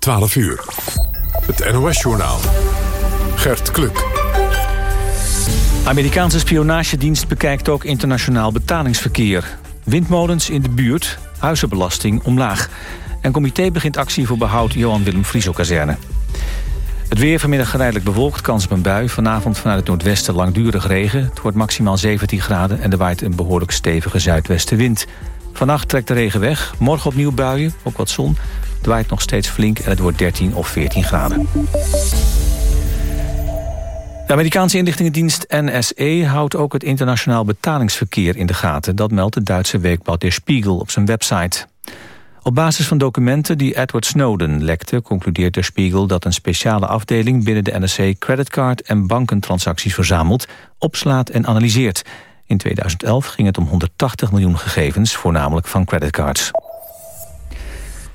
12 uur. Het NOS-journaal. Gert Kluk. Amerikaanse spionagedienst bekijkt ook internationaal betalingsverkeer. Windmolens in de buurt, huizenbelasting omlaag. En comité begint actie voor behoud Johan Willem Frieso-kazerne. Het weer vanmiddag geleidelijk bewolkt, kans op een bui. Vanavond vanuit het noordwesten langdurig regen. Het wordt maximaal 17 graden en er waait een behoorlijk stevige zuidwestenwind. Vannacht trekt de regen weg. Morgen opnieuw buien, ook wat zon. Het waait nog steeds flink en het wordt 13 of 14 graden. De Amerikaanse inlichtingendienst NSE houdt ook het internationaal betalingsverkeer in de gaten. Dat meldt het Duitse weekblad Der Spiegel op zijn website. Op basis van documenten die Edward Snowden lekte... concludeert Der Spiegel dat een speciale afdeling binnen de NSA... creditcard- en bankentransacties verzamelt, opslaat en analyseert. In 2011 ging het om 180 miljoen gegevens, voornamelijk van creditcards.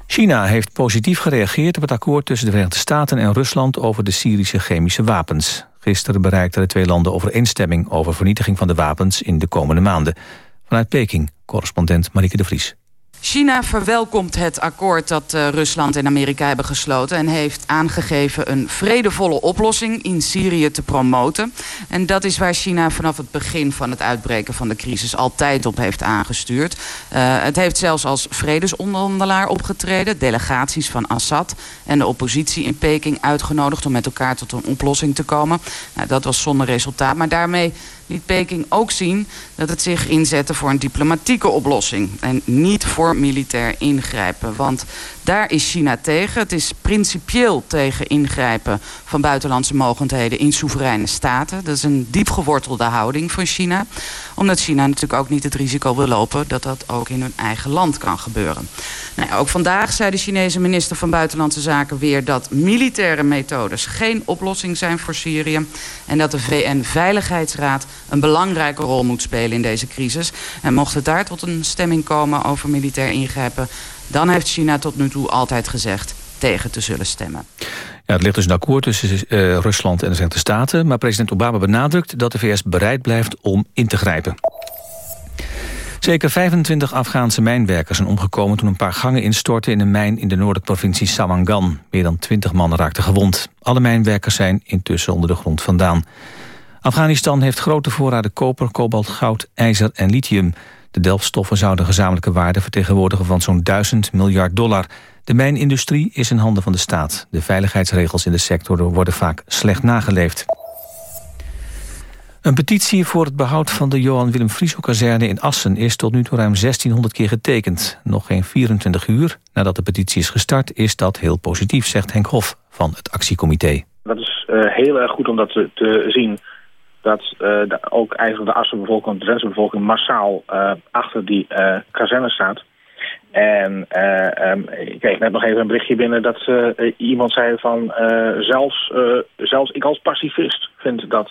China heeft positief gereageerd op het akkoord tussen de Verenigde Staten en Rusland over de Syrische chemische wapens. Gisteren bereikten de twee landen overeenstemming over vernietiging van de wapens in de komende maanden. Vanuit Peking, correspondent Marieke de Vries. China verwelkomt het akkoord dat uh, Rusland en Amerika hebben gesloten... en heeft aangegeven een vredevolle oplossing in Syrië te promoten. En dat is waar China vanaf het begin van het uitbreken van de crisis... altijd op heeft aangestuurd. Uh, het heeft zelfs als vredesonderhandelaar opgetreden... delegaties van Assad en de oppositie in Peking uitgenodigd... om met elkaar tot een oplossing te komen. Nou, dat was zonder resultaat, maar daarmee liet Peking ook zien dat het zich inzette voor een diplomatieke oplossing. En niet voor militair ingrijpen. Want daar is China tegen. Het is principieel tegen ingrijpen van buitenlandse mogendheden in soevereine staten. Dat is een diep gewortelde houding van China. Omdat China natuurlijk ook niet het risico wil lopen dat dat ook in hun eigen land kan gebeuren. Nou ook vandaag zei de Chinese minister van Buitenlandse Zaken weer dat militaire methodes geen oplossing zijn voor Syrië. En dat de VN-veiligheidsraad een belangrijke rol moet spelen in deze crisis. En mocht het daar tot een stemming komen over militair ingrijpen... dan heeft China tot nu toe altijd gezegd tegen te zullen stemmen. Ja, het ligt dus een akkoord tussen uh, Rusland en de Verenigde Staten... maar president Obama benadrukt dat de VS bereid blijft om in te grijpen. Zeker 25 Afghaanse mijnwerkers zijn omgekomen... toen een paar gangen instortten in een mijn in de noordelijke provincie Samangan. Meer dan 20 mannen raakten gewond. Alle mijnwerkers zijn intussen onder de grond vandaan. Afghanistan heeft grote voorraden koper, kobalt, goud, ijzer en lithium. De delfstoffen zouden gezamenlijke waarde vertegenwoordigen van zo'n 1000 miljard dollar. De mijnindustrie is in handen van de staat. De veiligheidsregels in de sector worden vaak slecht nageleefd. Een petitie voor het behoud van de Johan Willem Frieso-kazerne in Assen... is tot nu toe ruim 1600 keer getekend. Nog geen 24 uur nadat de petitie is gestart... is dat heel positief, zegt Henk Hof van het actiecomité. Dat is uh, heel erg goed om dat te, zien dat de, ook eigenlijk de Assenbevolking, de Drentse bevolking massaal uh, achter die kazerne staat. En um, ik kreeg net nog even een berichtje binnen dat iemand zei van zelfs, zelfs ik als pacifist vind dat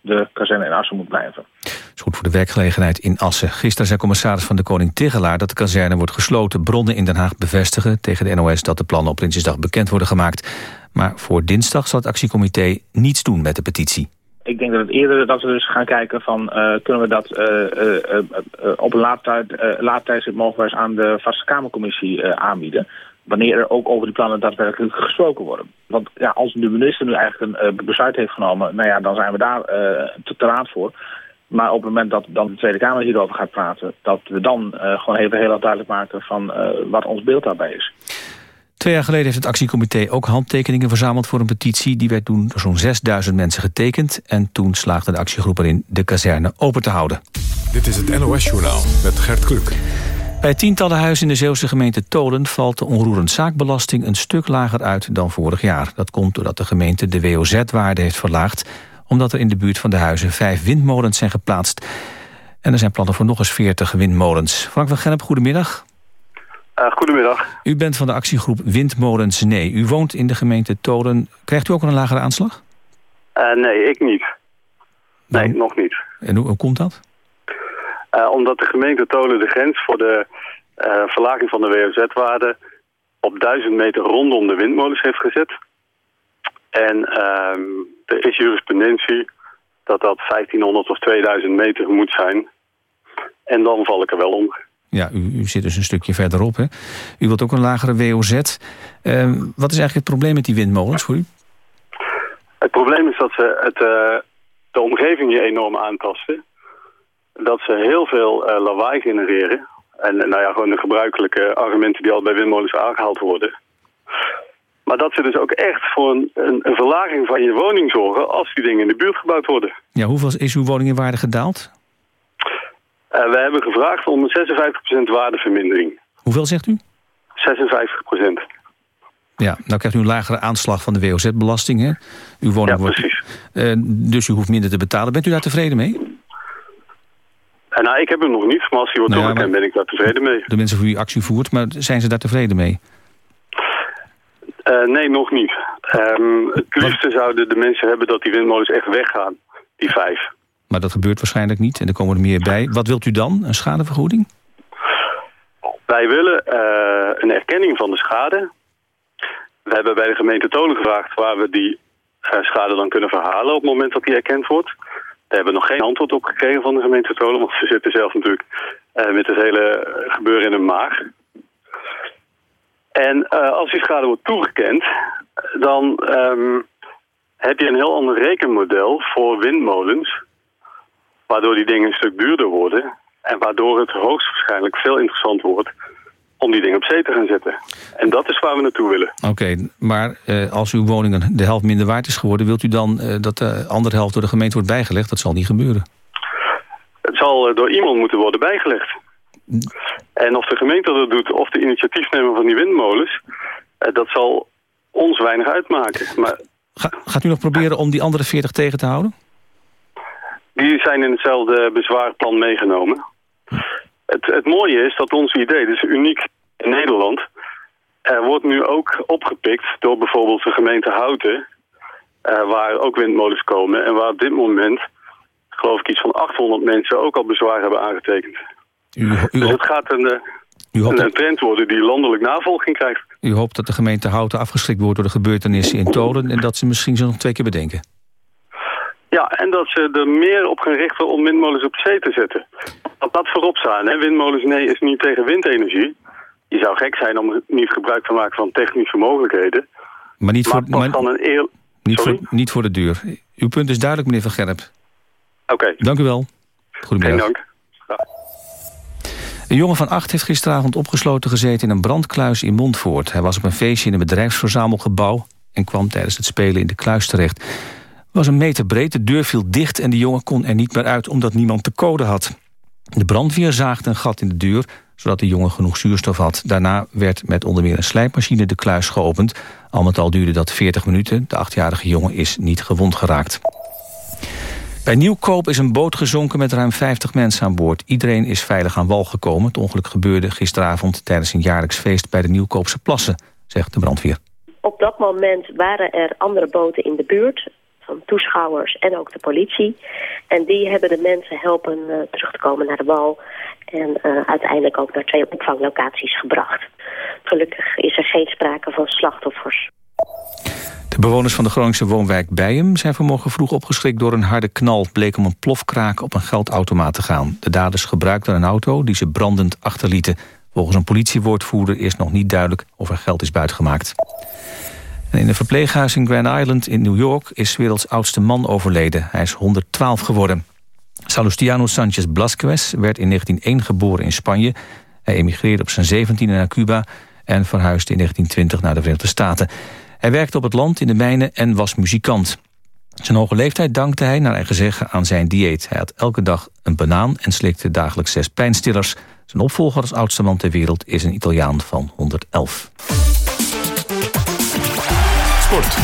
de kazerne in Assen moet blijven. Dat is goed voor de werkgelegenheid in Assen. Gisteren zei commissaris van de Koning Tigelaar dat de kazerne wordt gesloten. Bronnen in Den Haag bevestigen tegen de NOS dat de plannen op Prinsjesdag bekend worden gemaakt. Maar voor dinsdag zal het actiecomité niets doen met de petitie ik denk dat het eerder dat we dus gaan kijken van uh, kunnen we dat uh, uh, op een laat, tijd, laat tijdstip mogelijk aan de Vaste Kamercommissie aanbieden. Wanneer er ook over die plannen daadwerkelijk gesproken worden. Want ja, als de minister nu eigenlijk een besluit heeft genomen, nou ja, dan zijn we daar te, te raad voor. Maar op het moment dat dan de Tweede Kamer hierover gaat praten... dat we dan gewoon even heel duidelijk maken van wat ons beeld daarbij is. Twee jaar geleden heeft het actiecomité ook handtekeningen verzameld voor een petitie. Die werd toen door zo'n 6000 mensen getekend. En toen slaagde de actiegroep erin de kazerne open te houden. Dit is het NOS-journaal met Gert Kluk. Bij tientallen huizen in de Zeeuwse gemeente Tolen valt de onroerend zaakbelasting een stuk lager uit dan vorig jaar. Dat komt doordat de gemeente de WOZ-waarde heeft verlaagd, omdat er in de buurt van de huizen vijf windmolens zijn geplaatst. En er zijn plannen voor nog eens 40 windmolens. Frank van Gennep, goedemiddag. Uh, goedemiddag. U bent van de actiegroep Windmolens Nee. U woont in de gemeente Tolen. Krijgt u ook een lagere aanslag? Uh, nee, ik niet. Nee, nog niet. En hoe, hoe komt dat? Uh, omdat de gemeente Tolen de grens voor de verlaging van de WOZ-waarde... op 1000 meter rondom de windmolens heeft gezet. En ehm, er is jurisprudentie dat dat 1500 of 2000 meter moet zijn. En dan val ik er wel onder. Ja, u, u zit dus een stukje verderop. Hè? U wilt ook een lagere WOZ. Ehm, wat is eigenlijk het probleem met die windmolens voor u? Het probleem is dat ze het, uh, de omgeving hier enorm aantasten. Dat ze heel veel uh, lawaai genereren. En nou ja, gewoon de gebruikelijke argumenten die al bij windmolens aangehaald worden. Maar dat ze dus ook echt voor een, een, een, verlaging van je woning zorgen als die dingen in de buurt gebouwd worden. Ja, hoeveel is uw woningenwaarde gedaald? Uh, we hebben gevraagd om een 56% waardevermindering. Hoeveel zegt u? 56%. Ja, nou krijgt u een lagere aanslag van de WOZ-belasting, hè? Uw woning ja, precies. Wordt, uh, dus u hoeft minder te betalen. Bent u daar tevreden mee? Uh, nou, ik heb hem nog niet, maar als hij wordt nou, ben ik daar tevreden mee. De mensen voor wie actie voert, maar zijn ze daar tevreden mee? Uh, nee, nog niet. Um, het liefste zouden de mensen hebben dat die windmolens echt weggaan, die vijf. Maar dat gebeurt waarschijnlijk niet en er komen er meer bij. Wat wilt u dan? Een schadevergoeding? Wij willen uh, een erkenning van de schade. We hebben bij de gemeente Tolen gevraagd waar we die uh, schade dan kunnen verhalen op het moment dat die erkend wordt. Daar hebben nog geen antwoord op gekregen van de gemeente Tolen, want ze zitten zelf natuurlijk met het hele gebeuren in hun maag. En als die schade wordt toegekend, dan um, heb je een heel ander rekenmodel voor windmolens. Waardoor die dingen een stuk duurder worden. En waardoor het hoogstwaarschijnlijk veel interessanter wordt om die dingen op zee te gaan zetten. En dat is waar we naartoe willen. Oké, okay, maar uh, als uw woning de helft minder waard is geworden... wilt u dan uh, dat de andere helft door de gemeente wordt bijgelegd? Dat zal niet gebeuren. Het zal door iemand moeten worden bijgelegd. En of de gemeente dat doet of de initiatiefnemer van die windmolens... dat zal ons weinig uitmaken. Maar... Ga, gaat u nog proberen om die andere 40 tegen te houden? Die zijn in hetzelfde bezwaarplan meegenomen. Het, het mooie is dat ons idee, dus uniek in Nederland... er wordt nu ook opgepikt door bijvoorbeeld de gemeente Houten... Uh, waar ook windmolens komen en waar op dit moment... geloof ik iets van 800 mensen ook al bezwaar hebben aangetekend. U, u dus het gaat een, u hoopt een trend worden die landelijk navolging krijgt. U hoopt dat de gemeente Houten afgeschrikt wordt door de gebeurtenissen in Tolen... en dat ze misschien zo nog twee keer bedenken. Ja, en dat ze er meer op gaan richten om windmolens op zee te zetten. Dat dat voorop staan. Hè? Windmolens, nee, is niet tegen windenergie. Je zou gek zijn om niet gebruik te maken van technische mogelijkheden. Maar niet voor, maar, dan een eer... niet, voor, niet voor de duur. Uw punt is duidelijk, meneer Van Gerp. Oké. Okay. Dank u wel. Goedemiddag. Geen dank. Ja. Een jongen van acht heeft gisteravond opgesloten gezeten in een brandkluis in Montvoort. Hij was op een feestje in een bedrijfsverzamelgebouw en kwam tijdens het spelen in de kluis terecht. Was een meter breed, de deur viel dicht en de jongen kon er niet meer uit omdat niemand de code had. De brandweer zaagde een gat in de deur, zodat de jongen genoeg zuurstof had. Daarna werd met onder meer een slijpmachine de kluis geopend. Al met al duurde dat 40 minuten. De achtjarige jongen is niet gewond geraakt. Bij Nieuwkoop is een boot gezonken met ruim 50 mensen aan boord. Iedereen is veilig aan wal gekomen. Het ongeluk gebeurde gisteravond tijdens een jaarlijks feest bij de Nieuwkoopse plassen, zegt de brandweer. Op dat moment waren er andere boten in de buurt, van toeschouwers en ook de politie. En die hebben de mensen helpen uh, terug te komen naar de wal en uh, uiteindelijk ook naar twee opvanglocaties gebracht. Gelukkig is er geen sprake van slachtoffers. De bewoners van de Groningse woonwijk Bijum zijn vanmorgen vroeg opgeschrikt door een harde knal. bleek om een plofkraak op een geldautomaat te gaan. De daders gebruikten een auto die ze brandend achterlieten. Volgens een politiewoordvoerder is nog niet duidelijk of er geld is buitgemaakt. In een verpleeghuis in Grand Island in New York is werelds oudste man overleden. Hij is 112 geworden. Salustiano Sanchez Blasquez werd in 1901 geboren in Spanje. Hij emigreerde op zijn 17e naar Cuba en verhuisde in 1920 naar de Verenigde Staten. Hij werkte op het land in de mijnen en was muzikant. Zijn hoge leeftijd dankte hij, naar eigen zeggen, aan zijn dieet. Hij had elke dag een banaan en slikte dagelijks zes pijnstillers. Zijn opvolger als oudste man ter wereld is een Italiaan van 111. Sport.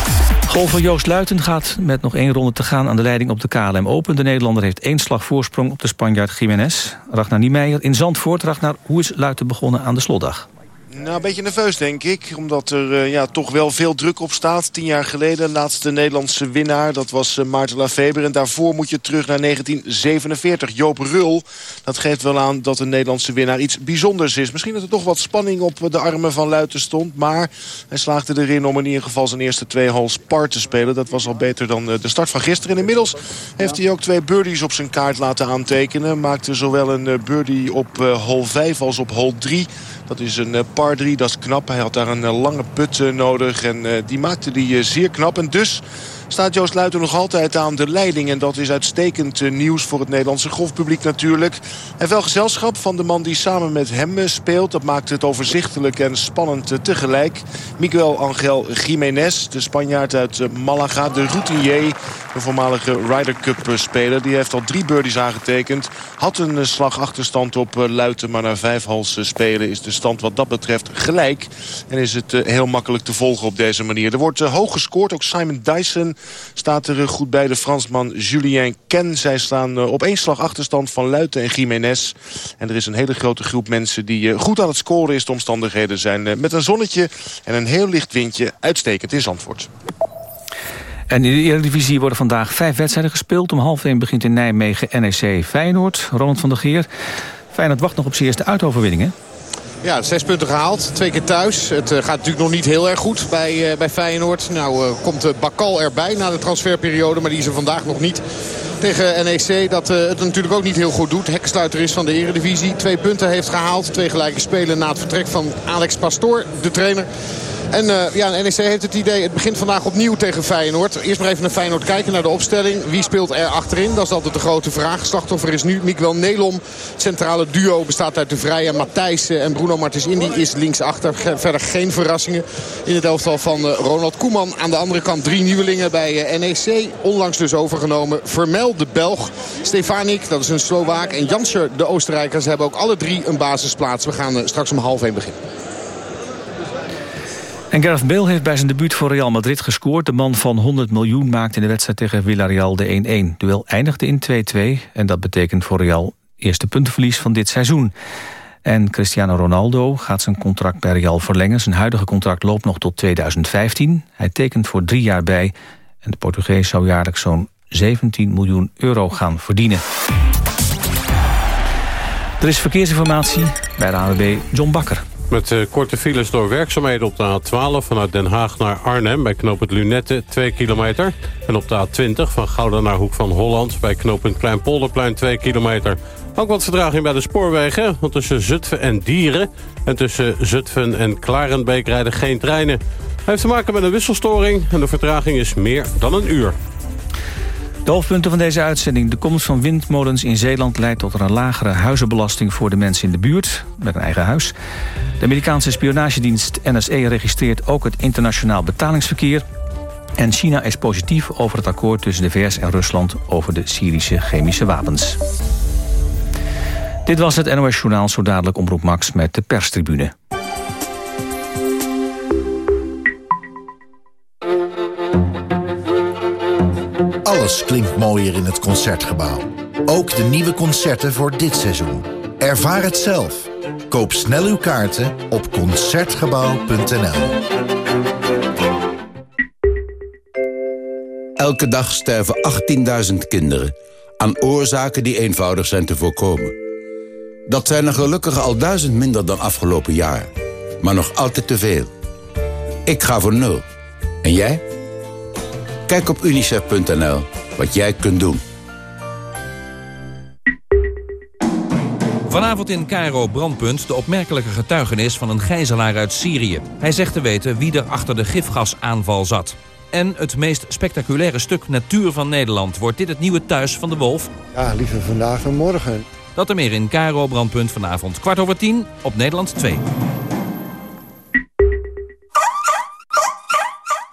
Golfer Joost Luiten gaat met nog één ronde te gaan aan de leiding op de KLM Open. De Nederlander heeft één slag voorsprong op de Spanjaard Jiménez. Ragnar Niemeyer in Zandvoort. Ragnar, hoe is Luiten begonnen aan de slotdag? Nou, een beetje nerveus denk ik. Omdat er uh, ja, toch wel veel druk op staat. Tien jaar geleden, laatste Nederlandse winnaar. Dat was uh, Maarten Lafeber. En daarvoor moet je terug naar 1947. Joop Rul. Dat geeft wel aan dat een Nederlandse winnaar iets bijzonders is. Misschien dat er toch wat spanning op de armen van Luiten stond. Maar hij slaagde erin om in ieder geval zijn eerste twee holes par te spelen. Dat was al beter dan uh, de start van gisteren. En inmiddels heeft hij ook twee birdies op zijn kaart laten aantekenen. Maakte zowel een birdie op hole 5 als op hole 3. Dat is een par 3, dat is knap. Hij had daar een lange put nodig en die maakte die zeer knap. En dus staat Joost Luiten nog altijd aan de leiding. En dat is uitstekend eh, nieuws voor het Nederlandse golfpubliek natuurlijk. En wel gezelschap van de man die samen met hem eh, speelt. Dat maakt het overzichtelijk en spannend eh, tegelijk. Miguel Angel Jiménez, de Spanjaard uit Malaga. De routinier, de voormalige Ryder Cup speler. Die heeft al drie birdies aangetekend. Had een slag achterstand op Luiten. Maar na vijf hals spelen is de stand wat dat betreft gelijk. En is het heel makkelijk te volgen op deze manier. Er wordt hoog gescoord. Ook Simon Dyson staat er goed bij de Fransman Julien Ken. Zij staan eh, op één slag achterstand van Luiten en Jiménez. En er is een hele grote groep mensen die eh, goed aan het scoren is. De omstandigheden zijn eh, met een zonnetje en een heel licht windje uitstekend in Zandvoort. En in de Eredivisie worden vandaag vijf wedstrijden gespeeld. Om half één begint in Nijmegen NEC Feyenoord. Ronald van der Geer. Feyenoord wacht nog op zijn eerste uitoverwinning, ja, zes punten gehaald. Twee keer thuis. Het eh, gaat natuurlijk nog niet heel erg goed bij, uh, bij Feyenoord. Nou uh, komt Bakal erbij na de transferperiode. Maar die is er vandaag nog niet tegen NEC. Dat het natuurlijk ook niet heel goed doet. Hekkensluiter is van de eredivisie. Twee punten heeft gehaald. Twee gelijke spelen na het vertrek van Alex Pastoor, de trainer. En uh, ja, NEC heeft het idee, het begint vandaag opnieuw tegen Feyenoord. Eerst maar even naar Feyenoord kijken, naar de opstelling. Wie speelt er achterin? Dat is altijd de grote vraag. Slachtoffer is nu Miguel Nelom. Het centrale duo bestaat uit de Vrije Matthijs en Bruno Martens Indy is linksachter. Verder geen verrassingen in het elftal van uh, Ronald Koeman. Aan de andere kant drie nieuwelingen bij NEC. Onlangs dus overgenomen. Vermel, de Belg. Stefanik, dat is een Slovaak. En Janscher, de Oostenrijker. Ze hebben ook alle drie een basisplaats. We gaan straks om half één beginnen. En Gareth Bale heeft bij zijn debuut voor Real Madrid gescoord. De man van 100 miljoen maakte in de wedstrijd tegen Villarreal de 1-1. Duel eindigde in 2-2 en dat betekent voor Real eerste puntenverlies van dit seizoen. En Cristiano Ronaldo gaat zijn contract bij Real verlengen. Zijn huidige contract loopt nog tot 2015. Hij tekent voor drie jaar bij en de Portugees zou jaarlijks zo'n 17 miljoen euro gaan verdienen. Er is verkeersinformatie bij de AWB John Bakker. Met uh, korte files door werkzaamheden op de A12 vanuit Den Haag naar Arnhem... bij knooppunt Lunette 2 kilometer. En op de A20 van Gouda naar Hoek van Holland... bij knooppunt Kleinpolderplein 2 kilometer. Ook wat vertraging bij de spoorwegen, want tussen Zutphen en Dieren... en tussen Zutphen en Klarenbeek rijden geen treinen. Hij heeft te maken met een wisselstoring en de vertraging is meer dan een uur. De hoofdpunten van deze uitzending. De komst van windmolens in Zeeland leidt tot een lagere huizenbelasting voor de mensen in de buurt met een eigen huis. De Amerikaanse spionagedienst NSE registreert ook het internationaal betalingsverkeer. En China is positief over het akkoord tussen de VS en Rusland over de Syrische chemische wapens. Dit was het NOS Journaal, zo dadelijk Omroep Max met de perstribune. Alles klinkt mooier in het Concertgebouw. Ook de nieuwe concerten voor dit seizoen. Ervaar het zelf. Koop snel uw kaarten op Concertgebouw.nl Elke dag sterven 18.000 kinderen aan oorzaken die eenvoudig zijn te voorkomen. Dat zijn er gelukkig al duizend minder dan afgelopen jaar. Maar nog altijd te veel. Ik ga voor nul. En jij? Kijk op unicef.nl wat jij kunt doen. Vanavond in Cairo Brandpunt de opmerkelijke getuigenis van een gijzelaar uit Syrië. Hij zegt te weten wie er achter de gifgasaanval zat. En het meest spectaculaire stuk natuur van Nederland. Wordt dit het nieuwe thuis van de wolf? Ja, liever vandaag dan morgen. Dat er meer in Cairo Brandpunt vanavond. Kwart over tien op Nederland 2.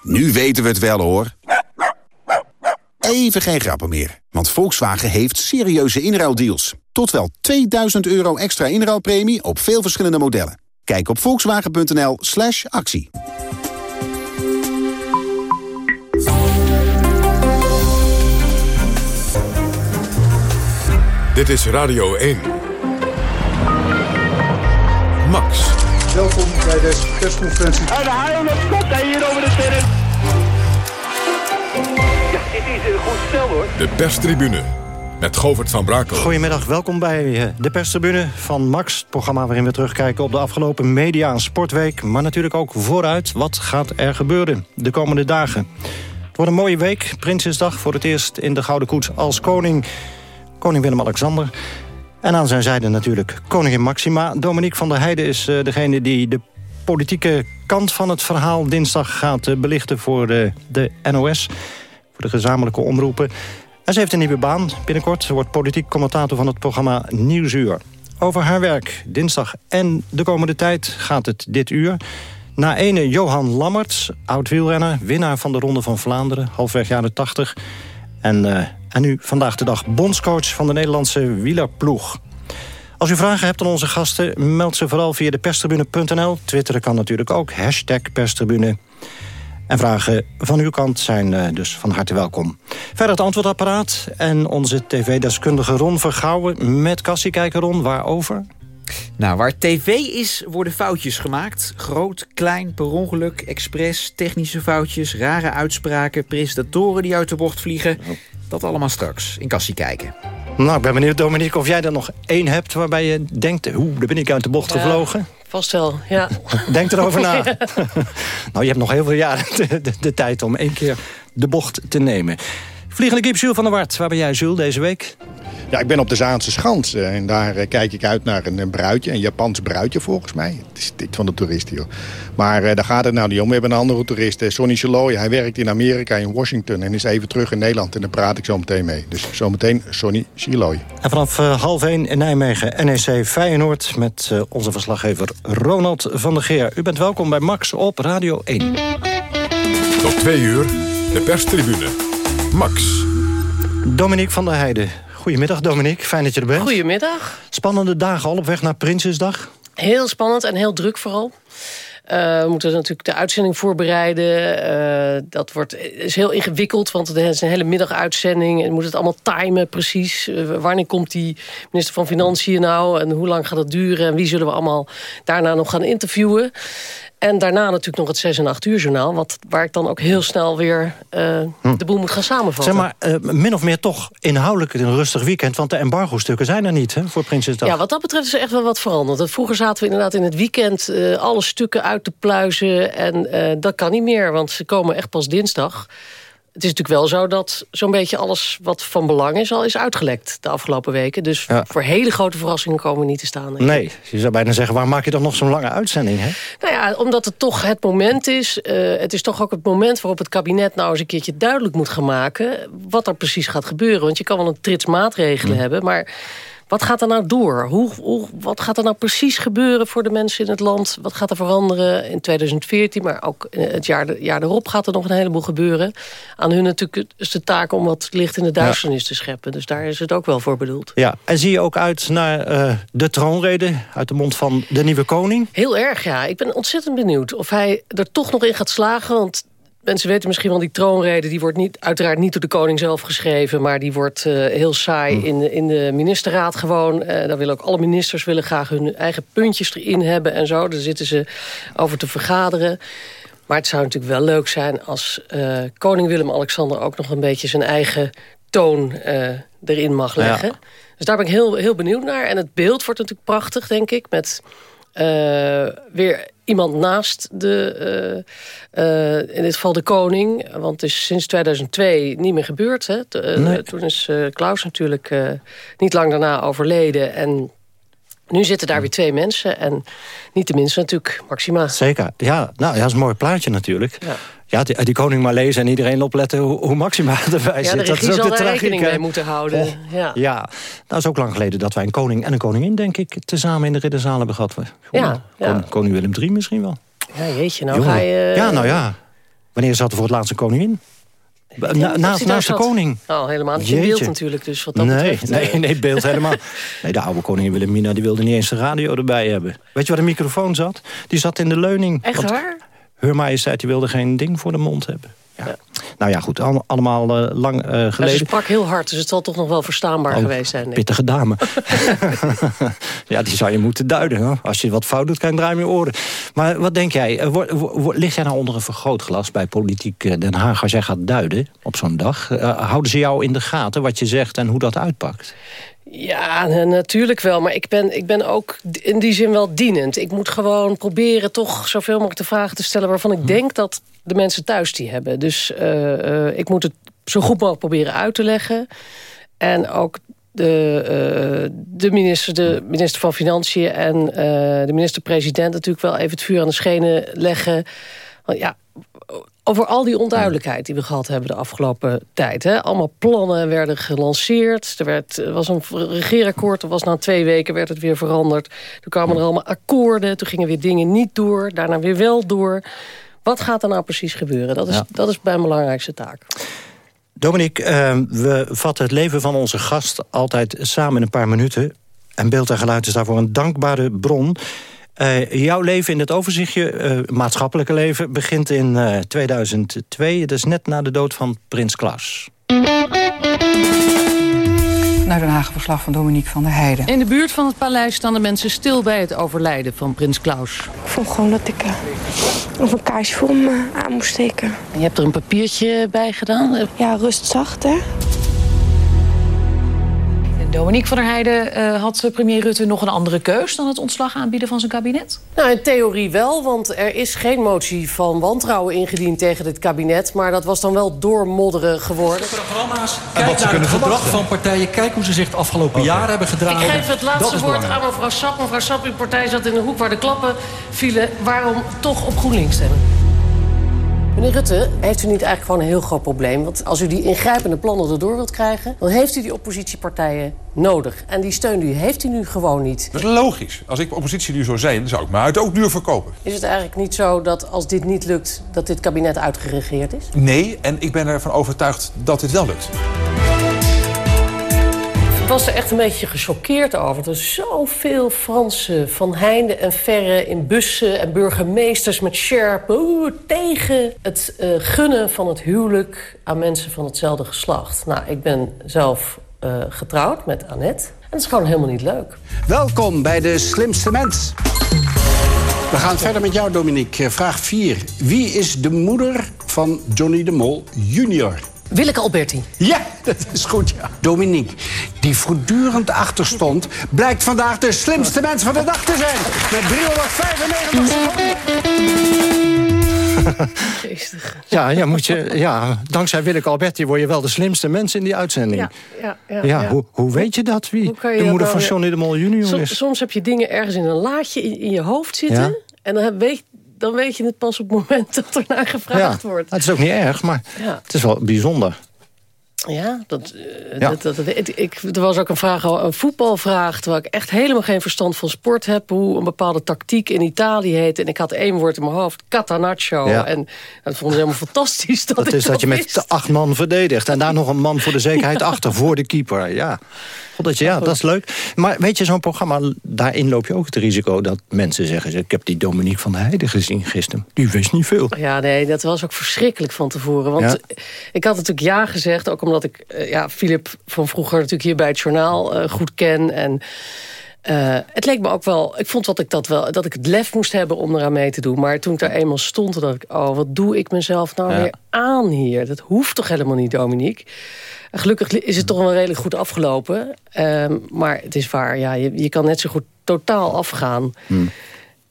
Nu weten we het wel hoor. Even geen grappen meer, want Volkswagen heeft serieuze inruildeals. Tot wel 2000 euro extra inruilpremie op veel verschillende modellen. Kijk op volkswagen.nl slash actie. Dit is Radio 1. Max. Welkom bij deze persconferentie. En de haal komt hij hier over de terrein. Is een goed stel hoor. De perstribune met Govert van Brakel. Goedemiddag, welkom bij eh, de perstribune van Max. Het programma waarin we terugkijken op de afgelopen media- en sportweek. Maar natuurlijk ook vooruit, wat gaat er gebeuren de komende dagen. Het wordt een mooie week, Prinsjesdag. Voor het eerst in de Gouden Koets als koning. Koning Willem-Alexander. En aan zijn zijde natuurlijk koningin Maxima. Dominique van der Heijden is uh, degene die de politieke kant van het verhaal... dinsdag gaat uh, belichten voor de, de NOS, voor de gezamenlijke omroepen. En ze heeft een nieuwe baan binnenkort. Ze wordt politiek commentator van het programma Nieuwsuur. Over haar werk dinsdag en de komende tijd gaat het dit uur. Na ene Johan Lammerts, oud-wielrenner, winnaar van de Ronde van Vlaanderen... halfweg jaren 80. En, uh, en nu vandaag de dag bondscoach van de Nederlandse wielerploeg. Als u vragen hebt aan onze gasten, meld ze vooral via de perstribune.nl. Twitteren kan natuurlijk ook, hashtag perstribune. En vragen van uw kant zijn uh, dus van harte welkom. Verder het antwoordapparaat en onze tv-deskundige Ron Vergouwen... met Kassiekijker Ron, waarover? Nou, waar tv is, worden foutjes gemaakt. Groot, klein, per ongeluk, expres, technische foutjes... rare uitspraken, presentatoren die uit de bocht vliegen. Dat allemaal straks in Kassie kijken. Nou, ik ben benieuwd, Dominique, of jij er nog één hebt... waarbij je denkt, hoe, daar ben ik uit de bocht gevlogen. Vast wel, ja. Denk erover na. Ja. nou, je hebt nog heel veel jaren de, de, de, tijd om één keer de bocht te nemen. Vliegende kip Jules van der Wart, waar ben jij, Jules, deze week? Ja, ik ben op de Zaanse Schans en daar uh, kijk ik uit naar een, bruidje, een Japans bruidje volgens mij. Het is dit van de toeristen, joh. Maar uh, daar gaat het nou niet om. We hebben een andere toerist, Sonny Chaloy. Hij werkt in Amerika, in Washington en is even terug in Nederland. En daar praat ik zo meteen mee. Dus zometeen Sonny Chaloy. En vanaf half één in Nijmegen, NEC Feyenoord... met onze verslaggever Ronald van der Geer. U bent welkom bij Max op Radio 1. Tot twee uur, de perstribune. Max. Dominique van der Heijden. Goedemiddag Dominique, fijn dat je er bent. Goedemiddag. Spannende dagen al op weg naar Prinsjesdag? Heel spannend en heel druk vooral. Uh, we moeten natuurlijk de uitzending voorbereiden. Uh, dat wordt, is heel ingewikkeld, want het is een hele middaguitzending. En moet het allemaal timen precies. Uh, wanneer komt die minister van Financiën nou? En hoe lang gaat het duren? En wie zullen we allemaal daarna nog gaan interviewen? En daarna natuurlijk nog het 6 en 8 uur journaal. Wat, waar ik dan ook heel snel weer uh, hm. de boel moet gaan samenvatten. Zeg maar, uh, min of meer toch inhoudelijk een rustig weekend. Want de embargo-stukken zijn er niet hè, voor Prinsjesdag. Ja, wat dat betreft is er echt wel wat veranderd. Vroeger zaten we inderdaad in het weekend uh, alle stukken uit te pluizen. En dat kan niet meer, want ze komen echt pas dinsdag het is natuurlijk wel zo dat zo'n beetje alles wat van belang is... al is uitgelekt de afgelopen weken. Dus ja. voor hele grote verrassingen komen we niet te staan. Nee, je zou bijna zeggen, waar maak je dan nog zo'n lange uitzending? Hè? Nou ja, omdat het toch het moment is. Uh, het is toch ook het moment waarop het kabinet nou eens een keertje duidelijk moet gaan maken... wat er precies gaat gebeuren. Want je kan wel een trits maatregelen mm. hebben, maar... Wat gaat er nou door? Hoe, hoe, wat gaat er nou precies gebeuren voor de mensen in het land? Wat gaat er veranderen in 2014? Maar ook het jaar, jaar erop gaat er nog een heleboel gebeuren. Aan hun natuurlijk is de taak om wat licht in de duisternis ja. te scheppen. Dus daar is het ook wel voor bedoeld. Ja, en zie je ook uit naar uh, de troonrede uit de mond van de nieuwe koning? Heel erg, ja. Ik ben ontzettend benieuwd of hij er toch nog in gaat slagen. Want Mensen weten misschien wel, die troonrede... die wordt niet, uiteraard niet door de koning zelf geschreven... maar die wordt uh, heel saai mm. in, de, in de ministerraad gewoon. Uh, daar willen ook alle ministers willen graag hun eigen puntjes erin hebben en zo. Daar zitten ze over te vergaderen. Maar het zou natuurlijk wel leuk zijn als uh, koning Willem-Alexander... ook nog een beetje zijn eigen toon erin mag leggen. Ja. Dus daar ben ik heel, heel benieuwd naar. En het beeld wordt natuurlijk prachtig, denk ik... met weer iemand naast de, uh, uh, in dit geval de koning. Want het is sinds 2002 niet meer gebeurd. Hè. Nee. Toen is uh, Klaus natuurlijk niet lang daarna overleden. En nu zitten daar weer twee mensen. En niet de minste natuurlijk, Maxima. Zeker. Ja, nou, ja, dat is een mooi plaatje natuurlijk. Ja. Ja, die, die, koning maar lezen en iedereen opletten hoe, hoe Maxima erbij ja, zit. dat is ook de er rekening mee moeten houden. Oh, ja. ja, nou is ook lang geleden dat wij een koning en een koningin, denk ik, tezamen in de ridderzaal hebben gehad. ja, ja. Koning Willem III misschien wel. Ja, jeetje, nou Jongen. ga je... Ja, nou ja. Wanneer zat er voor het laatste koningin? Na, naast, naast de koning. Oh, helemaal niet in beeld natuurlijk. Dus wat dat nee, betreft, nee, nee, beeld helemaal. Nee, de oude koningin Wilhelmina die wilde niet eens de radio erbij hebben. Weet je waar de microfoon zat? Die zat in de leuning. Echt waar? Her Majesteit die wilde geen ding voor de mond hebben. Ja. Nou ja, goed, allemaal uh, lang uh, geleden. Ja, ze sprak heel hard, dus het zal toch nog wel verstaanbaar oh, geweest zijn. Pittige dame. ja, die zou je moeten duiden. Hoor. Als je wat fout doet, kan je draaien je oren. Maar wat denk jij, uh, ligt jij nou onder een vergrootglas bij Politiek Den Haag... als jij gaat duiden op zo'n dag? houden ze jou in de gaten wat je zegt en hoe dat uitpakt? Ja, natuurlijk wel. Maar ik ben, ik ben ook in die zin wel dienend. Ik moet gewoon proberen toch zoveel mogelijk de vragen te stellen... waarvan ik hm. denk dat de mensen thuis die hebben. Dus uh, uh, ik moet het zo goed mogelijk proberen uit te leggen. En ook de, uh, de, minister, de minister van Financiën en de minister-president... natuurlijk wel even het vuur aan de schenen leggen. Want ja, over al die onduidelijkheid die we gehad hebben de afgelopen tijd. Hè. Allemaal plannen werden gelanceerd. Er werd, was een regeerakkoord, er was na twee weken werd het weer veranderd. Toen kwamen er allemaal akkoorden, toen gingen weer dingen niet door. Daarna weer wel door. Wat gaat er nou precies gebeuren? Dat is, dat is mijn belangrijkste taak. Dominique, uh, we vatten het leven van onze gast altijd samen in een paar minuten. En beeld en geluid is daarvoor een dankbare bron. Uh, jouw leven in het overzichtje, uh, maatschappelijke leven, begint in uh, 2002. Dat is net na de dood van prins Klaus. Naar Den Haag verslag van Dominique van der Heijden. In de buurt van het paleis staan de mensen stil bij het overlijden van prins Klaus. Ik vond gewoon dat ik of een kaarsje voor me aan moest steken. En je hebt er een papiertje bij gedaan? Ja, rustzacht hè. Dominique van der Heijden, uh, had premier Rutte nog een andere keus... dan het ontslag aanbieden van zijn kabinet? Nou, in theorie wel, want er is geen motie van wantrouwen ingediend tegen dit kabinet. Maar dat was dan wel doormodderen geworden. Programma's, kijk wat ze naar het gedrag van partijen. Kijk hoe ze zich het afgelopen okay. jaar hebben gedragen. Ik geef het laatste woord aan mevrouw Sap. Mevrouw Sap, uw partij zat in de hoek waar de klappen vielen. Waarom toch op GroenLinks stemmen? Meneer Rutte, heeft u niet eigenlijk gewoon een heel groot probleem? Want als u die ingrijpende plannen erdoor wilt krijgen... dan heeft u die oppositiepartijen nodig. En die steun u heeft u nu gewoon niet. Dat is logisch. Als ik oppositie nu zou zijn, zou ik me uit ook duur verkopen. Is het eigenlijk niet zo dat als dit niet lukt... dat dit kabinet uitgeregeerd is? Nee, en ik ben ervan overtuigd dat dit wel lukt. Ik was er echt een beetje gechoqueerd over. Er zoveel Fransen van heinde en verre in bussen en burgemeesters met sjerpen... tegen het uh, gunnen van het huwelijk aan mensen van hetzelfde geslacht. Nou, ik ben zelf uh, getrouwd met Annette. En dat is gewoon helemaal niet leuk. Welkom bij de slimste mens. We gaan verder met jou, Dominique. Vraag 4. Wie is de moeder van Johnny de Mol junior? Willeke Alberti. Ja, dat is goed, ja. Dominique, die voortdurend achterstond... blijkt vandaag de slimste mens van de dag te zijn. Met 395 seconden. Geestig. Ja, ja, moet je, ja, dankzij Willeke Alberti word je wel de slimste mens in die uitzending. Ja, ja, ja, ja, Hoe, hoe weet je dat? Wie je de moeder van Johnny de Mol junior is? Soms heb je dingen ergens in een laadje in, in je hoofd zitten... en dan weet, dan weet je het pas op het moment dat er naar gevraagd ja, wordt. Het is ook niet erg, maar ja. het is wel bijzonder. Ja, dat, ja. Dat, dat, ik, er was ook een, vraag, een voetbalvraag... terwijl ik echt helemaal geen verstand van sport heb... hoe een bepaalde tactiek in Italië heet. En ik had één woord in mijn hoofd, catanaccio. Ja. En dat vond ik helemaal fantastisch. Dat, dat is dat je wist. met acht man verdedigt... en daar nog een man voor de zekerheid achter, voor de keeper. Ja. Dat, je, ja, dat is leuk. Maar weet je, zo'n programma, daarin loop je ook het risico... dat mensen zeggen, ik heb die Dominique van der Heijden gezien gisteren. Die wist niet veel. Ja, nee, dat was ook verschrikkelijk van tevoren. Want ik had natuurlijk ja gezegd, ook omdat ik ja, Philip van vroeger natuurlijk hier bij het journaal uh, goed ken... en uh, het leek me ook wel, ik vond dat ik, dat, wel, dat ik het lef moest hebben om eraan mee te doen. Maar toen ik daar eenmaal stond, dacht ik... oh, wat doe ik mezelf nou ja. weer aan hier? Dat hoeft toch helemaal niet, Dominique? Gelukkig is het toch wel redelijk goed afgelopen. Um, maar het is waar, ja, je, je kan net zo goed totaal afgaan. Hmm.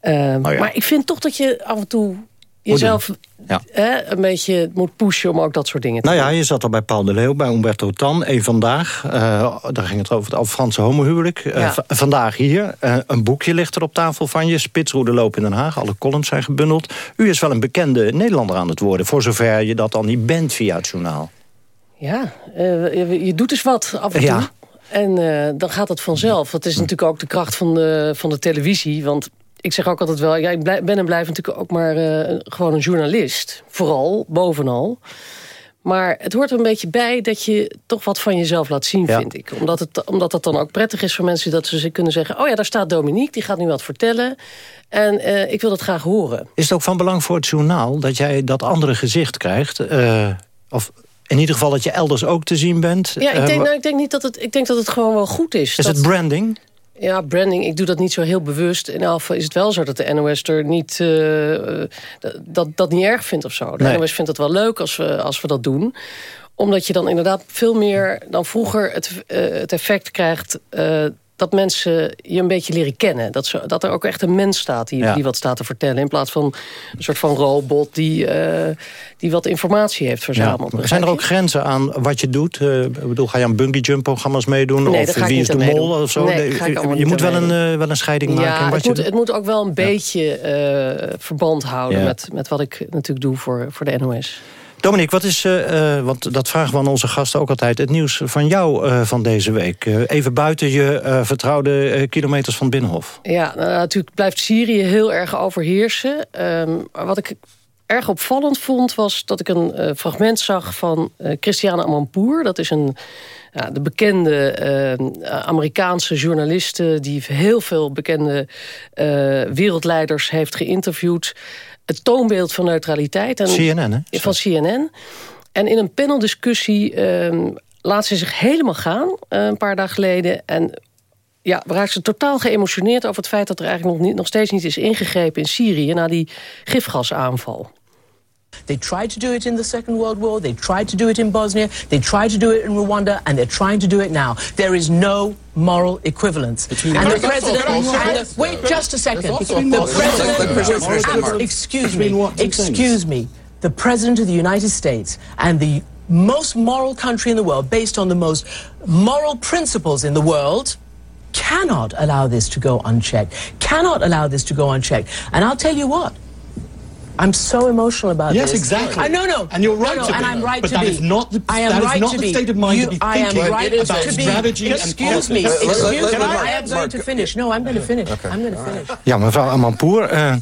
Um, oh ja. Maar ik vind toch dat je af en toe jezelf ja. hè, een beetje moet pushen om ook dat soort dingen te nou doen. ja, je zat al bij Paul de Leeuw, bij Umberto Tan, één vandaag. Uh, daar ging het over het Franse homohuwelijk. Uh, ja. vandaag hier, uh, een boekje ligt er op tafel van je. Spitsroede loop in Den Haag, alle columns zijn gebundeld. U is wel een bekende Nederlander aan het worden... voor zover je dat al niet bent via het journaal. Ja, je, je, doet dus wat af en toe. Ja. En dan gaat het vanzelf. Dat is natuurlijk ook de kracht van de, van de televisie. Want ik zeg ook altijd wel... Ja, ik ben en blijf natuurlijk ook maar uh, gewoon een journalist. Vooral, bovenal. Maar het hoort er een beetje bij dat je toch wat van jezelf laat zien, ja. vind ik. Omdat het, omdat het dan ook prettig is voor mensen dat ze kunnen zeggen... oh ja, daar staat Dominique, die gaat nu wat vertellen. En uh, ik wil dat graag horen. Is het ook van belang voor het journaal dat jij dat andere gezicht krijgt... Uh, Of in ieder geval dat je elders ook te zien bent. Ja, ik Eh, denk, nou, ik denk niet dat het. Ik denk dat het gewoon wel goed is. is dat, het branding? Ja, branding. Ik doe dat niet zo heel bewust. In geval is het wel zo dat de NOS er niet, eh, eh, dat, dat niet erg vindt of zo. De Nee. NOS vindt het wel leuk als we, als we dat doen. Omdat je dan inderdaad veel meer dan vroeger het, eh, het effect krijgt... dat mensen je een beetje leren kennen. Dat, ze, dat er ook echt een mens staat die, Ja. die wat staat te vertellen... in plaats van een soort van robot die, eh, die wat informatie heeft Ja. verzameld. Zijn Begrijp er ook grenzen aan wat je doet? Eh, ik bedoel, ga je aan bungee jump programma's meedoen? Nee, of wie is de mol of zo? Nee, Nee, je moet wel een, eh, wel een scheiding maken Ja, wat het je moet, het moet ook wel een beetje verband houden Ja. met, met wat ik natuurlijk doe voor, voor de NOS. Dominique, wat is, eh, eh, want dat vragen we aan onze gasten ook altijd... het nieuws van jou eh, van deze week? Even buiten je vertrouwde kilometers van Binnenhof. Ja, nou, natuurlijk blijft Syrië heel erg overheersen. Ehm, wat ik erg opvallend vond, was dat ik een fragment zag van Christiane Amanpour. Dat is een, ja, de bekende Amerikaanse journaliste... die heel veel bekende wereldleiders heeft geïnterviewd. Het toonbeeld van neutraliteit. En, CNN, hè? Van CNN. En in een paneldiscussie ehm, laat ze zich helemaal gaan, eh, een paar dagen geleden. En ja, raakt ze totaal geëmotioneerd over het feit dat er eigenlijk nog, niet, nog steeds niet is ingegrepen in Syrië na die gifgasaanval. They tried to do it in the Second World War, they tried to do it in Bosnia, they tried to do it in Rwanda, and they're trying to do it now. There is no moral equivalence. Between and the president. and the- wait just a second. The also- that's also- president. that's also- abs- excuse me. Excuse me. The president of the United States and the most moral country in the world, based on the most moral principles in the world, cannot allow this to go unchecked. Cannot allow this to go unchecked. And I'll tell you what. I'm so emotional about Yes, this. exactly. I, no, no. And you're right no, no, to and be. I'm right But to that be. is not the- I am that is right not to the be. state of mind You, to be I am thinking right about to be. strategy and excuse me. Excuse me. let I Mark- am going to finish. No, I'm going to finish. I'm going to finish. Ja, mevrouw Amanpour... eh,